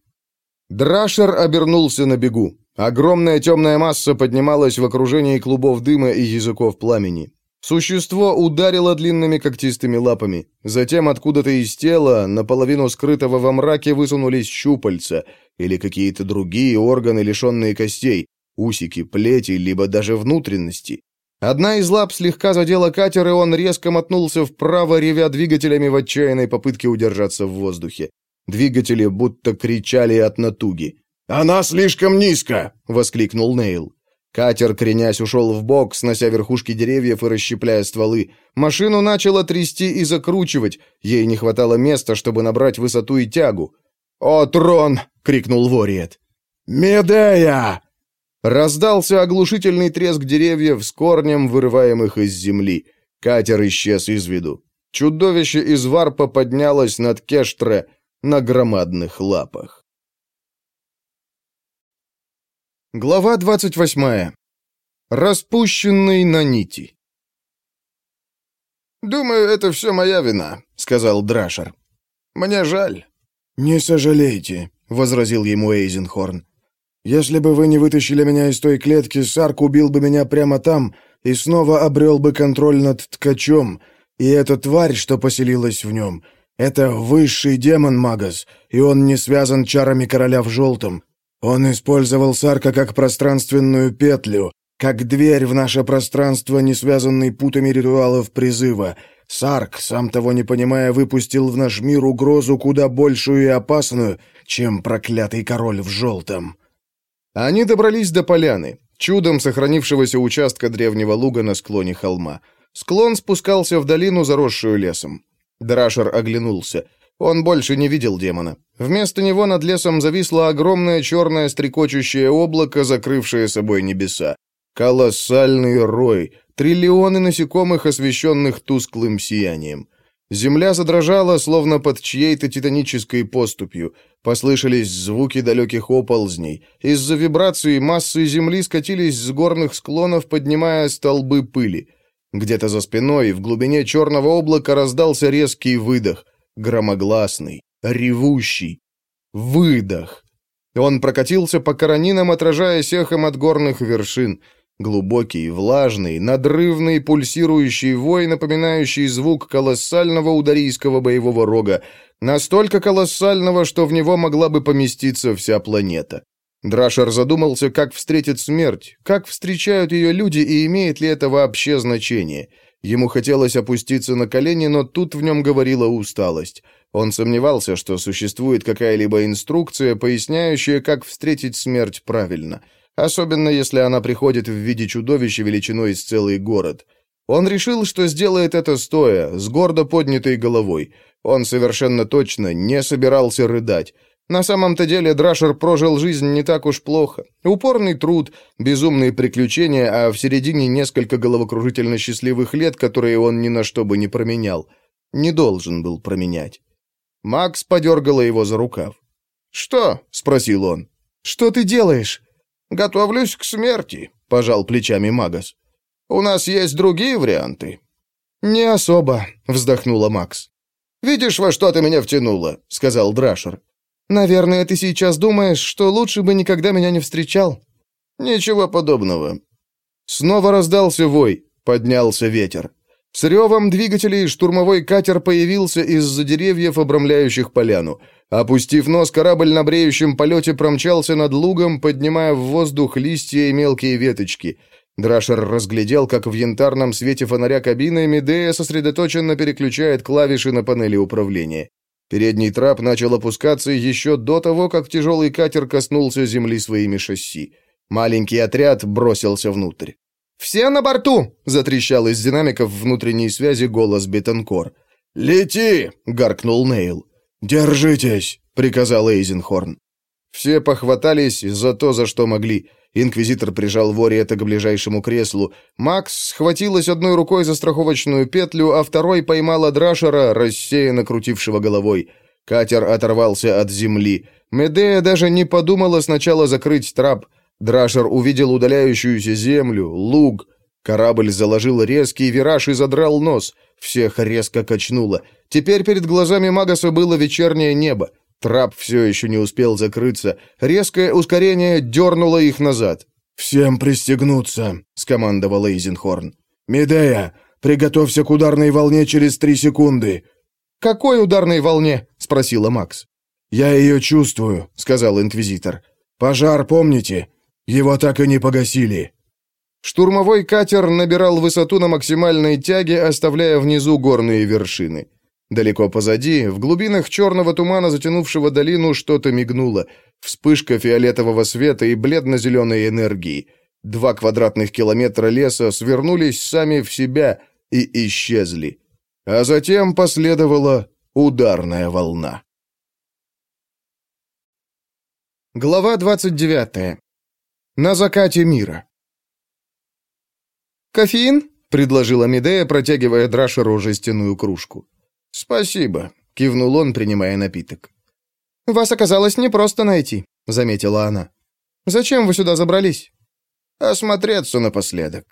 Драшер обернулся на бегу. Огромная темная масса поднималась в окружении клубов дыма и языков пламени. Существо ударило длинными когтистыми лапами. Затем откуда-то из тела, наполовину скрытого во мраке, высунулись щупальца или какие-то другие органы, лишенные костей, усики, плети, либо даже внутренности. Одна из лап слегка задела катер, и он резко мотнулся вправо, ревя двигателями в отчаянной попытке удержаться в воздухе. Двигатели будто кричали от натуги. «Она слишком низко!» — воскликнул Нейл. Катер, кренясь, ушел в бок, снося верхушки деревьев и расщепляя стволы. Машину начало трясти и закручивать. Ей не хватало места, чтобы набрать высоту и тягу. «О, трон!» — крикнул Вориет. «Медея!» Раздался оглушительный треск деревьев с корнем, вырываемых из земли. Катер исчез из виду. Чудовище из варпа поднялось над Кештре на громадных лапах. Глава 28. Распущенный на нити. «Думаю, это все моя вина», — сказал Драшер. «Мне жаль». «Не сожалейте», — возразил ему Эйзенхорн. Если бы вы не вытащили меня из той клетки, Сарк убил бы меня прямо там и снова обрел бы контроль над ткачом. И эта тварь, что поселилась в нем, это высший демон Магас, и он не связан чарами короля в желтом. Он использовал Сарка как пространственную петлю, как дверь в наше пространство, не связанный путами ритуалов призыва. Сарк, сам того не понимая, выпустил в наш мир угрозу куда большую и опасную, чем проклятый король в желтом. Они добрались до поляны, чудом сохранившегося участка древнего луга на склоне холма. Склон спускался в долину, заросшую лесом. Драшер оглянулся. Он больше не видел демона. Вместо него над лесом зависло огромное черное стрекочущее облако, закрывшее собой небеса. Колоссальный рой, триллионы насекомых, освещенных тусклым сиянием. Земля задрожала, словно под чьей-то титанической поступью. Послышались звуки далеких оползней. Из-за вибрации массы земли скатились с горных склонов, поднимая столбы пыли. Где-то за спиной, в глубине черного облака, раздался резкий выдох. Громогласный, ревущий. Выдох. Он прокатился по коронинам, отражаясь эхом от горных вершин. Глубокий, влажный, надрывный, пульсирующий вой, напоминающий звук колоссального ударийского боевого рога, настолько колоссального, что в него могла бы поместиться вся планета. Драшер задумался, как встретит смерть, как встречают ее люди и имеет ли это вообще значение. Ему хотелось опуститься на колени, но тут в нем говорила усталость. Он сомневался, что существует какая-либо инструкция, поясняющая, как встретить смерть правильно, особенно если она приходит в виде чудовища величиной с целый город. Он решил, что сделает это стоя, с гордо поднятой головой. Он совершенно точно не собирался рыдать. На самом-то деле Драшер прожил жизнь не так уж плохо. Упорный труд, безумные приключения, а в середине несколько головокружительно счастливых лет, которые он ни на что бы не променял. Не должен был променять. Макс подергала его за рукав. «Что?» — спросил он. «Что ты делаешь?» «Готовлюсь к смерти», — пожал плечами Магас. «У нас есть другие варианты». «Не особо», — вздохнула Макс. «Видишь, во что ты меня втянула», — сказал Драшер. Наверное, ты сейчас думаешь, что лучше бы никогда меня не встречал. Ничего подобного. Снова раздался вой, поднялся ветер. С ревом двигателей штурмовой катер появился из-за деревьев, обрамляющих поляну. Опустив нос, корабль на бреющем полете промчался над лугом, поднимая в воздух листья и мелкие веточки. Драшер разглядел, как в янтарном свете фонаря кабины Медея сосредоточенно переключает клавиши на панели управления. Передний трап начал опускаться еще до того, как тяжелый катер коснулся земли своими шасси. Маленький отряд бросился внутрь. «Все на борту!» — затрещал из динамиков внутренней связи голос Бетенкор. «Лети!» — гаркнул Нейл. «Держитесь!» — приказал Эйзенхорн. Все похватались за то, за что могли. Инквизитор прижал Вориэта к ближайшему креслу. Макс схватилась одной рукой за страховочную петлю, а второй поймала Драшера, рассеянно крутившего головой. Катер оторвался от земли. Медея даже не подумала сначала закрыть трап. Драшер увидел удаляющуюся землю, луг. Корабль заложил резкий вираж и задрал нос. Всех резко качнуло. Теперь перед глазами Магаса было вечернее небо. Трап все еще не успел закрыться. Резкое ускорение дернуло их назад. «Всем пристегнуться», — скомандовал Эйзенхорн. «Медея, приготовься к ударной волне через три секунды». «Какой ударной волне?» — спросила Макс. «Я ее чувствую», — сказал Инквизитор. «Пожар, помните? Его так и не погасили». Штурмовой катер набирал высоту на максимальной тяге, оставляя внизу горные вершины. Далеко позади, в глубинах черного тумана, затянувшего долину, что-то мигнуло. Вспышка фиолетового света и бледно-зеленой энергии. Два квадратных километра леса свернулись сами в себя и исчезли. А затем последовала ударная волна. Глава 29. На закате мира. «Кофеин?» — предложила Медея, протягивая Драшеру жестяную кружку. «Спасибо», — кивнул он, принимая напиток. «Вас оказалось непросто найти», — заметила она. «Зачем вы сюда забрались?» «Осмотреться напоследок».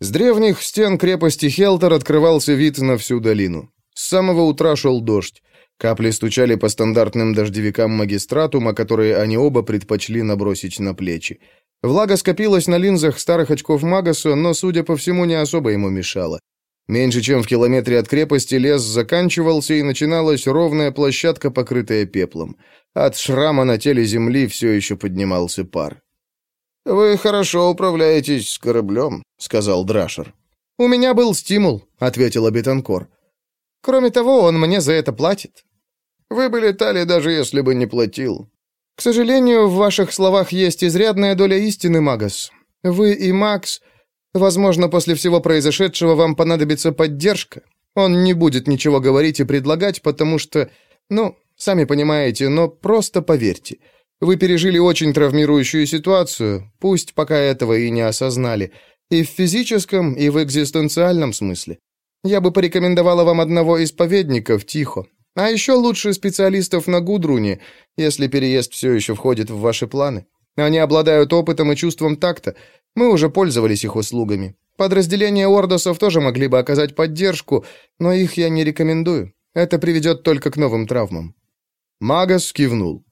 С древних стен крепости Хелтер открывался вид на всю долину. С самого утра шел дождь. Капли стучали по стандартным дождевикам магистратума, которые они оба предпочли набросить на плечи. Влага скопилась на линзах старых очков Магаса, но, судя по всему, не особо ему мешала. Меньше чем в километре от крепости лес заканчивался, и начиналась ровная площадка, покрытая пеплом. От шрама на теле земли все еще поднимался пар. «Вы хорошо управляетесь с кораблем», — сказал Драшер. «У меня был стимул», — ответил Бетанкор. «Кроме того, он мне за это платит». «Вы бы летали, даже если бы не платил». «К сожалению, в ваших словах есть изрядная доля истины, Магас. Вы и Макс Возможно, после всего произошедшего вам понадобится поддержка. Он не будет ничего говорить и предлагать, потому что, ну, сами понимаете, но просто поверьте. Вы пережили очень травмирующую ситуацию, пусть пока этого и не осознали, и в физическом, и в экзистенциальном смысле. Я бы порекомендовала вам одного исповедников, Тихо. А еще лучше специалистов на Гудруне, если переезд все еще входит в ваши планы. Они обладают опытом и чувством такта, мы уже пользовались их услугами. Подразделения Ордосов тоже могли бы оказать поддержку, но их я не рекомендую. Это приведет только к новым травмам». Магас кивнул.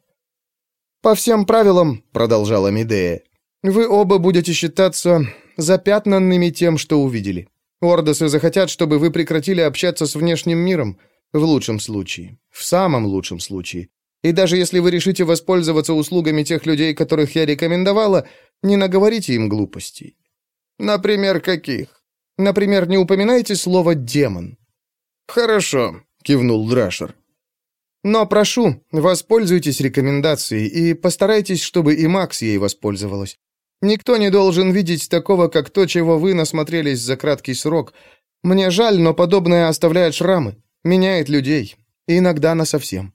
«По всем правилам», — продолжала Медея, — «вы оба будете считаться запятнанными тем, что увидели. Ордосы захотят, чтобы вы прекратили общаться с внешним миром, в лучшем случае, в самом лучшем случае. И даже если вы решите воспользоваться услугами тех людей, которых я рекомендовала, не наговорите им глупостей. Например, каких? Например, не упоминайте слово «демон». «Хорошо», — кивнул Драшер. «Но прошу, воспользуйтесь рекомендацией и постарайтесь, чтобы и Макс ей воспользовалась. Никто не должен видеть такого, как то, чего вы насмотрелись за краткий срок. Мне жаль, но подобное оставляет шрамы, меняет людей, иногда насовсем».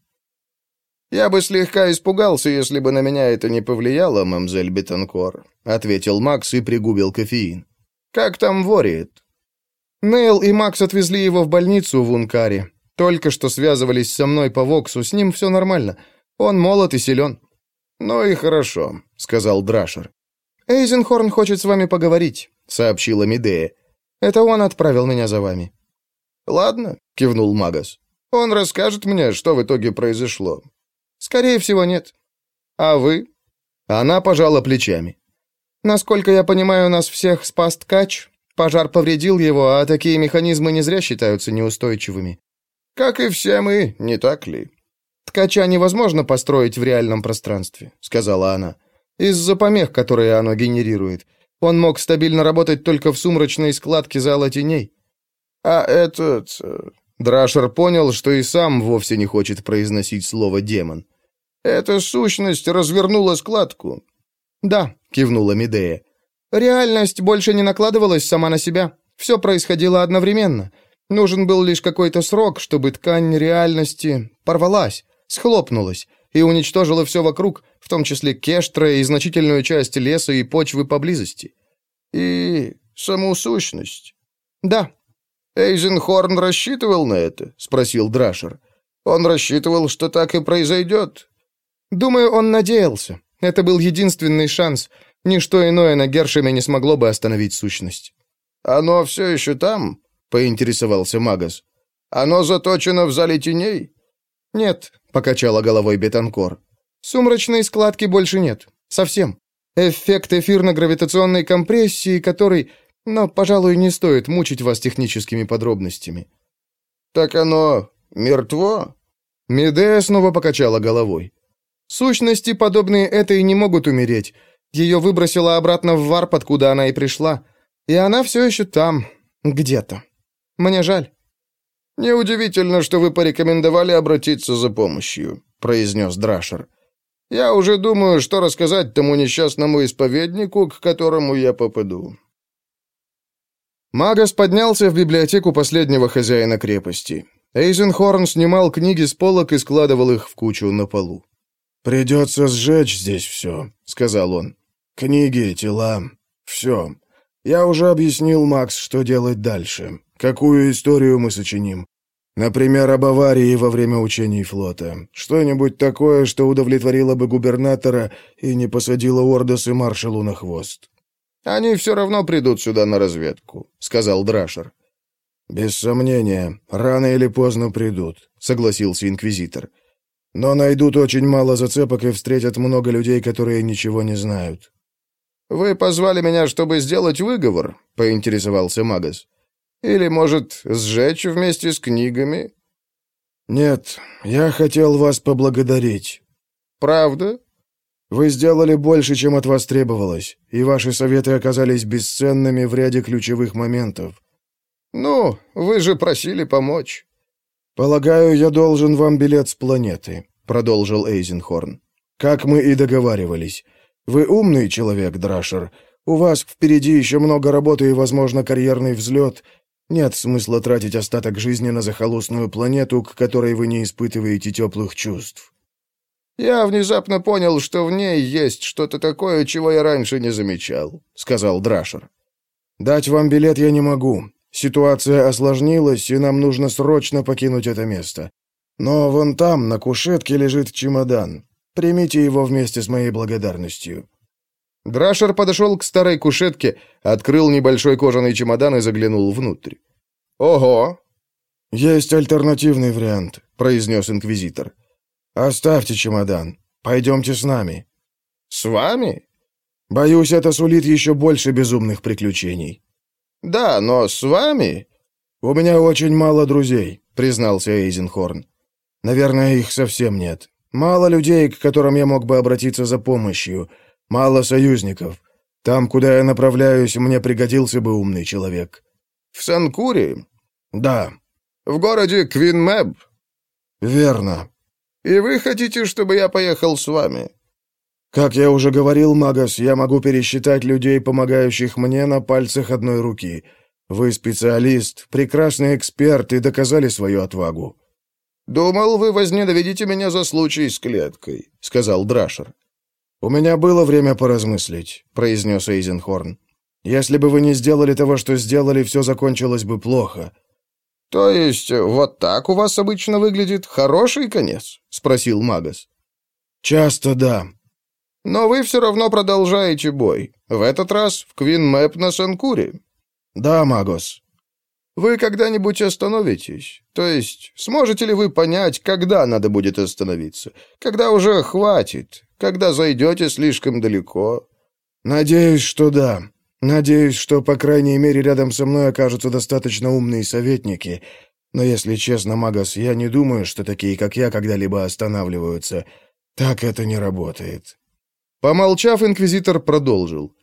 «Я бы слегка испугался, если бы на меня это не повлияло, мамзель Бетанкор», — ответил Макс и пригубил кофеин. «Как там вориет?» Нейл и Макс отвезли его в больницу в Ункаре. Только что связывались со мной по Воксу, с ним все нормально. Он молод и силен». «Ну и хорошо», — сказал Драшер. «Эйзенхорн хочет с вами поговорить», — сообщила Медея. «Это он отправил меня за вами». «Ладно», — кивнул Магас. «Он расскажет мне, что в итоге произошло». «Скорее всего, нет». «А вы?» Она пожала плечами. «Насколько я понимаю, нас всех спас ткач. Пожар повредил его, а такие механизмы не зря считаются неустойчивыми. Как и все мы, не так ли? Ткача невозможно построить в реальном пространстве, сказала она. Из-за помех, которые оно генерирует. Он мог стабильно работать только в сумрачной складке зала теней. А этот... Э, Драшер понял, что и сам вовсе не хочет произносить слово «демон». «Эта сущность развернула складку». «Да», — кивнула Медея. Реальность больше не накладывалась сама на себя. Все происходило одновременно. Нужен был лишь какой-то срок, чтобы ткань реальности порвалась, схлопнулась и уничтожила все вокруг, в том числе Кештра и значительную часть леса и почвы поблизости. И саму сущность. Да. Эйзенхорн рассчитывал на это, спросил Драшер. Он рассчитывал, что так и произойдет. Думаю, он надеялся. Это был единственный шанс. Ничто иное на Гершеме не смогло бы остановить сущность. «Оно все еще там?» — поинтересовался Магас. «Оно заточено в зале теней?» «Нет», — покачала головой Бетанкор. «Сумрачной складки больше нет. Совсем. Эффект эфирно-гравитационной компрессии, который... Но, пожалуй, не стоит мучить вас техническими подробностями». «Так оно мертво?» Медея снова покачала головой. «Сущности, подобные этой, не могут умереть. Ее выбросило обратно в варп, откуда она и пришла. И она все еще там, где-то. Мне жаль». «Неудивительно, что вы порекомендовали обратиться за помощью», — произнес Драшер. «Я уже думаю, что рассказать тому несчастному исповеднику, к которому я попаду». Магас поднялся в библиотеку последнего хозяина крепости. Эйзенхорн снимал книги с полок и складывал их в кучу на полу. «Придется сжечь здесь все», — сказал он. Книги, тела, все. Я уже объяснил Макс, что делать дальше. Какую историю мы сочиним. Например, об аварии во время учений флота. Что-нибудь такое, что удовлетворило бы губернатора и не посадило Ордос и маршалу на хвост. «Они все равно придут сюда на разведку», — сказал Драшер. «Без сомнения, рано или поздно придут», — согласился инквизитор. «Но найдут очень мало зацепок и встретят много людей, которые ничего не знают. «Вы позвали меня, чтобы сделать выговор?» — поинтересовался Магас. «Или, может, сжечь вместе с книгами?» «Нет, я хотел вас поблагодарить». «Правда?» «Вы сделали больше, чем от вас требовалось, и ваши советы оказались бесценными в ряде ключевых моментов». «Ну, вы же просили помочь». «Полагаю, я должен вам билет с планеты», — продолжил Эйзенхорн. «Как мы и договаривались. Вы умный человек, Драшер. У вас впереди еще много работы и, возможно, карьерный взлет. Нет смысла тратить остаток жизни на захолустную планету, к которой вы не испытываете теплых чувств. «Я внезапно понял, что в ней есть что-то такое, чего я раньше не замечал», — сказал Драшер. «Дать вам билет я не могу. Ситуация осложнилась, и нам нужно срочно покинуть это место. Но вон там, на кушетке, лежит чемодан. Примите его вместе с моей благодарностью». Драшер подошел к старой кушетке, открыл небольшой кожаный чемодан и заглянул внутрь. «Ого!» «Есть альтернативный вариант», — произнес инквизитор. «Оставьте чемодан. Пойдемте с нами». «С вами?» «Боюсь, это сулит еще больше безумных приключений». «Да, но с вами?» «У меня очень мало друзей», — признался Эйзенхорн. «Наверное, их совсем нет. Мало людей, к которым я мог бы обратиться за помощью. Мало союзников. Там, куда я направляюсь, мне пригодился бы умный человек». В Санкуре? Да. В городе Квинмэб? Верно. И вы хотите, чтобы я поехал с вами? Как я уже говорил, Магас, я могу пересчитать людей, помогающих мне на пальцах одной руки. Вы специалист, прекрасный эксперт и доказали свою отвагу. «Думал, вы возненавидите меня за случай с клеткой», — сказал Драшер. «У меня было время поразмыслить», — произнес Эйзенхорн. «Если бы вы не сделали того, что сделали, все закончилось бы плохо». «То есть вот так у вас обычно выглядит хороший конец?» — спросил Магас. «Часто да». «Но вы все равно продолжаете бой. В этот раз в Квин Мэп на Санкуре». «Да, Магос». Вы когда-нибудь остановитесь? То есть, сможете ли вы понять, когда надо будет остановиться? Когда уже хватит? Когда зайдете слишком далеко?» «Надеюсь, что да. Надеюсь, что, по крайней мере, рядом со мной окажутся достаточно умные советники. Но, если честно, Магас, я не думаю, что такие, как я, когда-либо останавливаются. Так это не работает». Помолчав, инквизитор продолжил.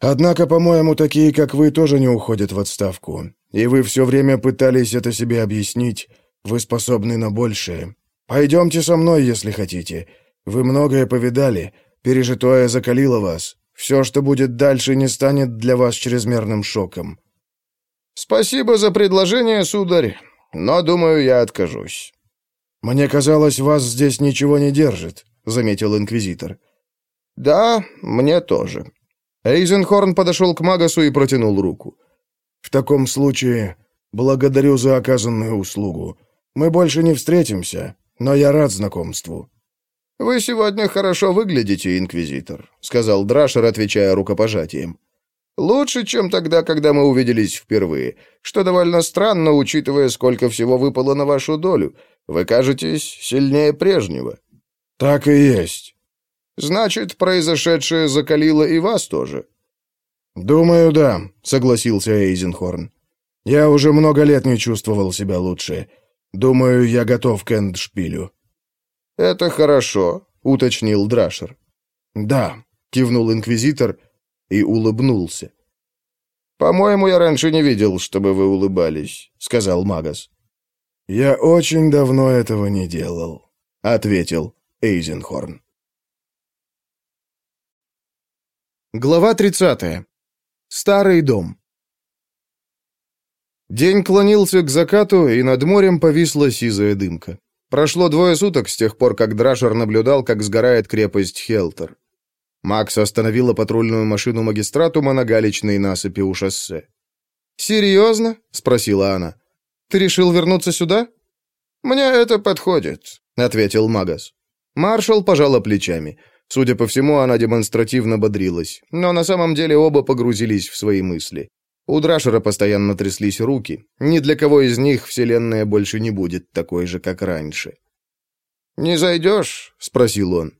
«Однако, по-моему, такие, как вы, тоже не уходят в отставку. И вы все время пытались это себе объяснить. Вы способны на большее. Пойдемте со мной, если хотите. Вы многое повидали. Пережитое закалило вас. Все, что будет дальше, не станет для вас чрезмерным шоком». «Спасибо за предложение, сударь, но, думаю, я откажусь». «Мне казалось, вас здесь ничего не держит», — заметил инквизитор. «Да, мне тоже». Эйзенхорн подошел к Магасу и протянул руку. В таком случае, благодарю за оказанную услугу. Мы больше не встретимся, но я рад знакомству». «Вы сегодня хорошо выглядите, инквизитор», — сказал Драшер, отвечая рукопожатием. «Лучше, чем тогда, когда мы увиделись впервые, что довольно странно, учитывая, сколько всего выпало на вашу долю. Вы кажетесь сильнее прежнего». «Так и есть». «Значит, произошедшее закалило и вас тоже». «Думаю, да», — согласился Эйзенхорн. «Я уже много лет не чувствовал себя лучше. Думаю, я готов к эндшпилю». «Это хорошо», — уточнил Драшер. «Да», — кивнул инквизитор и улыбнулся. «По-моему, я раньше не видел, чтобы вы улыбались», — сказал Магас. «Я очень давно этого не делал», — ответил Эйзенхорн. Глава тридцатая. Старый дом. День клонился к закату, и над морем повисла сизая дымка. Прошло двое суток с тех пор, как Драшер наблюдал, как сгорает крепость Хелтер. Макс остановила патрульную машину магистратума на галечной насыпи у шоссе. «Серьезно?» — спросила она. «Ты решил вернуться сюда?» «Мне это подходит», — ответил Магас. Маршал пожала плечами. Судя по всему, она демонстративно бодрилась, но на самом деле оба погрузились в свои мысли. У Драшера постоянно тряслись руки. Ни для кого из них Вселенная больше не будет такой же, как раньше. «Не зайдешь?» — спросил он.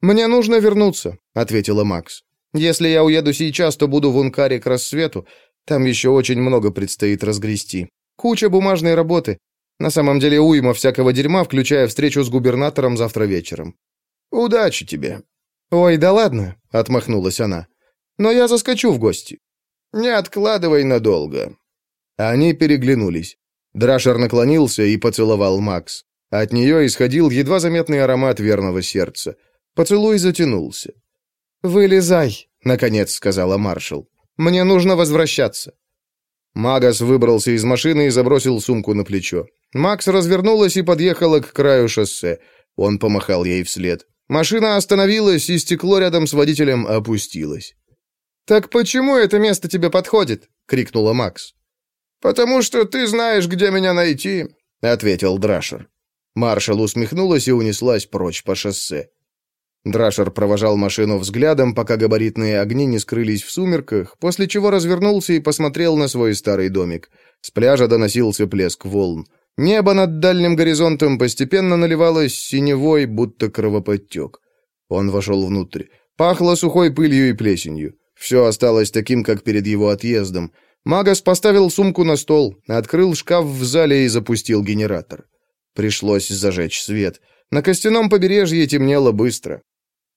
«Мне нужно вернуться», — ответила Макс. «Если я уеду сейчас, то буду в Ункаре к рассвету. Там еще очень много предстоит разгрести. Куча бумажной работы. На самом деле уйма всякого дерьма, включая встречу с губернатором завтра вечером. «Удачи тебе!» «Ой, да ладно!» — отмахнулась она. «Но я заскочу в гости». «Не откладывай надолго». Они переглянулись. Драшер наклонился и поцеловал Макс. От нее исходил едва заметный аромат верного сердца. Поцелуй затянулся. «Вылезай», — наконец сказала маршал. «Мне нужно возвращаться». Магас выбрался из машины и забросил сумку на плечо. Макс развернулась и подъехала к краю шоссе. Он помахал ей вслед. Машина остановилась, и стекло рядом с водителем опустилось. «Так почему это место тебе подходит?» — крикнула Макс. «Потому что ты знаешь, где меня найти», — ответил Драшер. Маршал усмехнулась и унеслась прочь по шоссе. Драшер провожал машину взглядом, пока габаритные огни не скрылись в сумерках, после чего развернулся и посмотрел на свой старый домик. С пляжа доносился плеск волн. Небо над дальним горизонтом постепенно наливалось синевой, будто кровоподтек. Он вошел внутрь. Пахло сухой пылью и плесенью. Все осталось таким, как перед его отъездом. Магас поставил сумку на стол, открыл шкаф в зале и запустил генератор. Пришлось зажечь свет. На костяном побережье темнело быстро.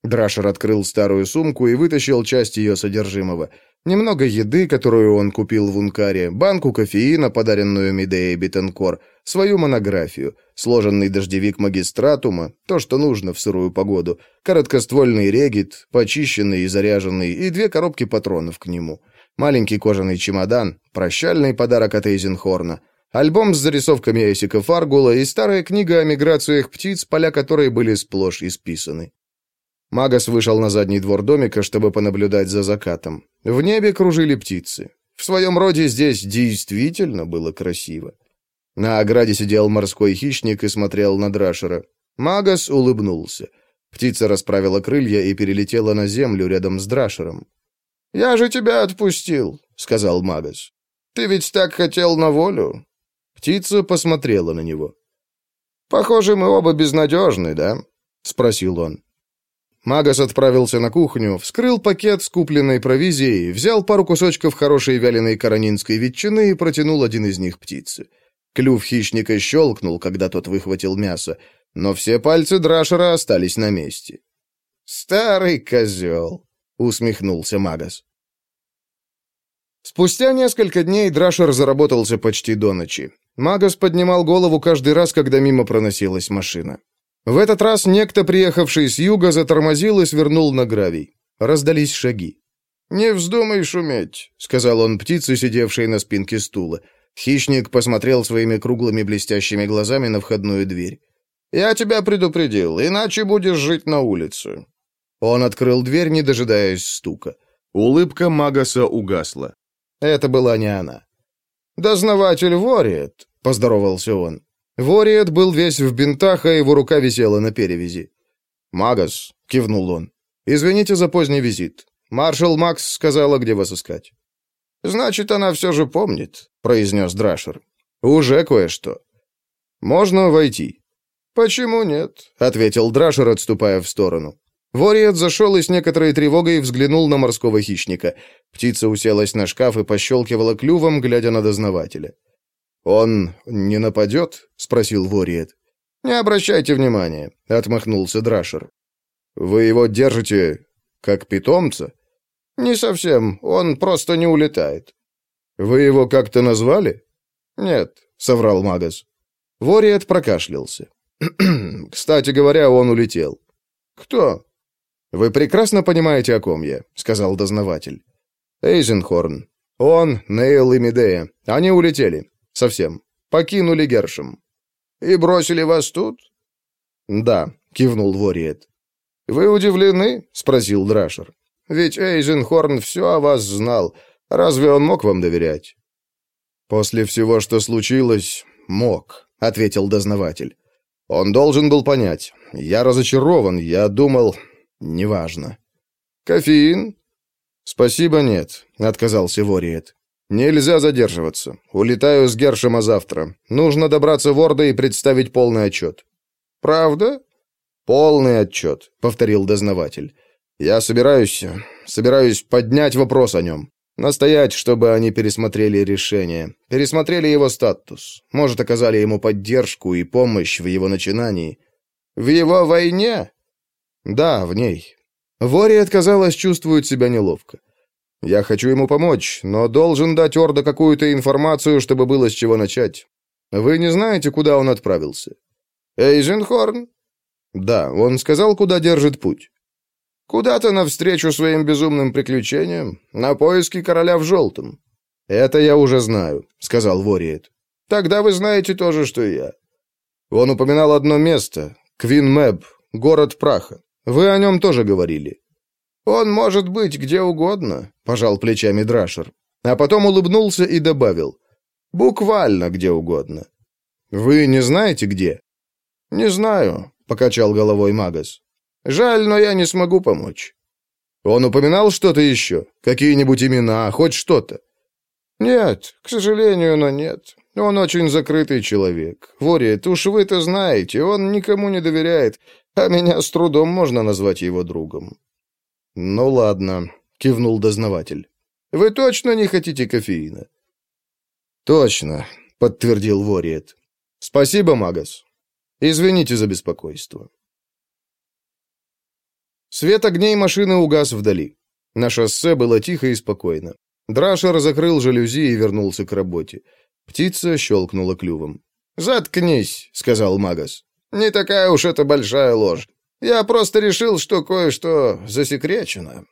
Драшер открыл старую сумку и вытащил часть ее содержимого. Немного еды, которую он купил в Ункаре, банку кофеина, подаренную Медеей Бетенкор, свою монографию, сложенный дождевик магистратума, то, что нужно в сырую погоду, короткоствольный регит, почищенный и заряженный, и две коробки патронов к нему, маленький кожаный чемодан, прощальный подарок от Эйзенхорна, альбом с зарисовками Эсика Фаргула и старая книга о миграциях птиц, поля которой были сплошь исписаны. Магас вышел на задний двор домика, чтобы понаблюдать за закатом. В небе кружили птицы. В своем роде здесь действительно было красиво. На ограде сидел морской хищник и смотрел на Драшера. Магас улыбнулся. Птица расправила крылья и перелетела на землю рядом с Драшером. «Я же тебя отпустил», — сказал Магас. «Ты ведь так хотел на волю?» Птица посмотрела на него. «Похоже, мы оба безнадежны, да?» — спросил он. Магас отправился на кухню, вскрыл пакет с купленной провизией, взял пару кусочков хорошей вяленой каранинской ветчины и протянул один из них птице. Клюв хищника щелкнул, когда тот выхватил мясо, но все пальцы Драшера остались на месте. «Старый козел!» — усмехнулся Магас. Спустя несколько дней Драшер заработался почти до ночи. Магас поднимал голову каждый раз, когда мимо проносилась машина. В этот раз некто, приехавший с юга, затормозил и свернул на гравий. Раздались шаги. «Не вздумай шуметь», — сказал он птице, сидевшей на спинке стула. Хищник посмотрел своими круглыми блестящими глазами на входную дверь. «Я тебя предупредил, иначе будешь жить на улице». Он открыл дверь, не дожидаясь стука. Улыбка Магаса угасла. Это была не она. «Дознаватель Вориет», — поздоровался он. Вориет был весь в бинтах, а его рука висела на перевязи. «Магас», — кивнул он, — «извините за поздний визит. Маршал Макс сказала, где вас искать». «Значит, она все же помнит», — произнес Драшер. «Уже кое-что». «Можно войти». «Почему нет?» — ответил Драшер, отступая в сторону. Вориет зашел и с некоторой тревогой взглянул на морского хищника. Птица уселась на шкаф и пощелкивала клювом, глядя на дознавателя. «Он не нападет?» — спросил Вориет. «Не обращайте внимания», — отмахнулся Драшер. «Вы его держите как питомца?» «Не совсем, он просто не улетает». «Вы его как-то назвали?» «Нет», — соврал Магас. Вориет прокашлялся. «Кстати говоря, он улетел». «Кто?» «Вы прекрасно понимаете, о ком я», — сказал дознаватель. «Эйзенхорн. Он, Нейл и Медея. Они улетели. Совсем. Покинули Гершем. И бросили вас тут? Да, кивнул Вориет. Вы удивлены? спросил Драшер. Ведь Эйзенхорн все о вас знал. Разве он мог вам доверять? После всего, что случилось, мог, ответил дознаватель. Он должен был понять. Я разочарован, я думал, неважно. Кофеин? Спасибо, нет, отказался Вориет. «Нельзя задерживаться. Улетаю с Гершема завтра. Нужно добраться в Ордо и представить полный отчет». «Правда?» «Полный отчет», — повторил дознаватель. «Я собираюсь... собираюсь поднять вопрос о нем. Настоять, чтобы они пересмотрели решение. Пересмотрели его статус. Может, оказали ему поддержку и помощь в его начинании. В его войне?» «Да, в ней». Вори отказалась, чувствует себя неловко. Я хочу ему помочь, но должен дать Орда какую-то информацию, чтобы было с чего начать. Вы не знаете, куда он отправился? Эйзенхорн? Да, он сказал, куда держит путь. Куда-то навстречу своим безумным приключениям, на поиски короля в желтом. Это я уже знаю, сказал Вориет. Тогда вы знаете то же, что и я. Он упоминал одно место, Квин Мэб, город праха. Вы о нем тоже говорили. «Он может быть где угодно», — пожал плечами Драшер. А потом улыбнулся и добавил. «Буквально где угодно». «Вы не знаете, где?» «Не знаю», — покачал головой Магас. «Жаль, но я не смогу помочь». «Он упоминал что-то еще? Какие-нибудь имена, хоть что-то?» «Нет, к сожалению, но нет. Он очень закрытый человек. Ворит, уж вы-то знаете, он никому не доверяет, а меня с трудом можно назвать его другом. «Ну ладно», — кивнул дознаватель. «Вы точно не хотите кофеина?» «Точно», — подтвердил Вориет. «Спасибо, Магас. Извините за беспокойство». Свет огней машины угас вдали. На шоссе было тихо и спокойно. Драшер закрыл жалюзи и вернулся к работе. Птица щелкнула клювом. «Заткнись», — сказал Магас. «Не такая уж это большая ложь. Я просто решил, что кое-что засекречено».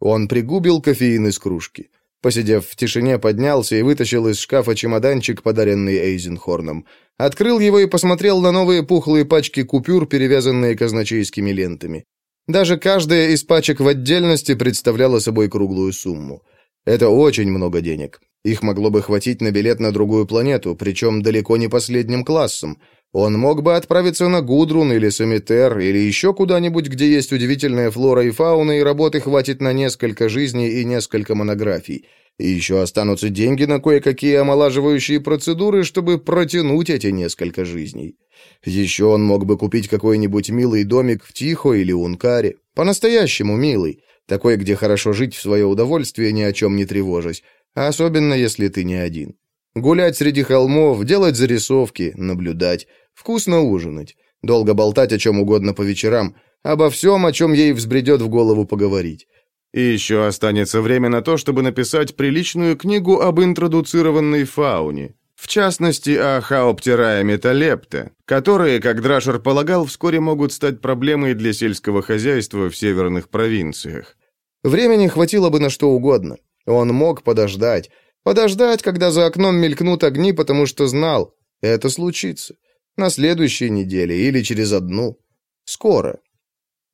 Он пригубил кофеин из кружки. Посидев в тишине, поднялся и вытащил из шкафа чемоданчик, подаренный Эйзенхорном. Открыл его и посмотрел на новые пухлые пачки купюр, перевязанные казначейскими лентами. Даже каждая из пачек в отдельности представляла собой круглую сумму. Это очень много денег. Их могло бы хватить на билет на другую планету, причем далеко не последним классом. Он мог бы отправиться на Гудрун или Самитер, или еще куда-нибудь, где есть удивительная флора и фауна, и работы хватит на несколько жизней и несколько монографий. И еще останутся деньги на кое-какие омолаживающие процедуры, чтобы протянуть эти несколько жизней. Еще он мог бы купить какой-нибудь милый домик в Тихо или Ункаре. По-настоящему милый. Такой, где хорошо жить в свое удовольствие, ни о чем не тревожась. Особенно, если ты не один. Гулять среди холмов, делать зарисовки, наблюдать, вкусно ужинать, долго болтать о чем угодно по вечерам, обо всем, о чем ей взбредет в голову поговорить. И еще останется время на то, чтобы написать приличную книгу об интродуцированной фауне, в частности, о хаоптерае металепте, которые, как Драшер полагал, вскоре могут стать проблемой для сельского хозяйства в северных провинциях. Времени хватило бы на что угодно. Он мог подождать, Подождать, когда за окном мелькнут огни, потому что знал, это случится. На следующей неделе или через одну. Скоро.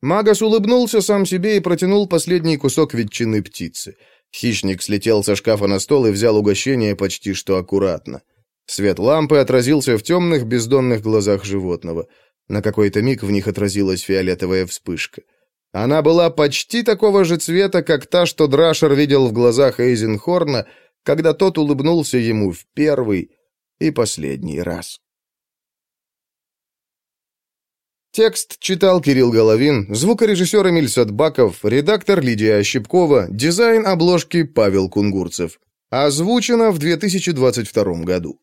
Магас улыбнулся сам себе и протянул последний кусок ветчины птицы. Хищник слетел со шкафа на стол и взял угощение почти что аккуратно. Свет лампы отразился в темных бездонных глазах животного. На какой-то миг в них отразилась фиолетовая вспышка. Она была почти такого же цвета, как та, что Драшер видел в глазах Эйзенхорна, когда тот улыбнулся ему в первый и последний раз. Текст читал Кирилл Головин, звукорежиссер Эмиль Садбаков, редактор Лидия Ощепкова, дизайн обложки Павел Кунгурцев. Озвучено в 2022 году.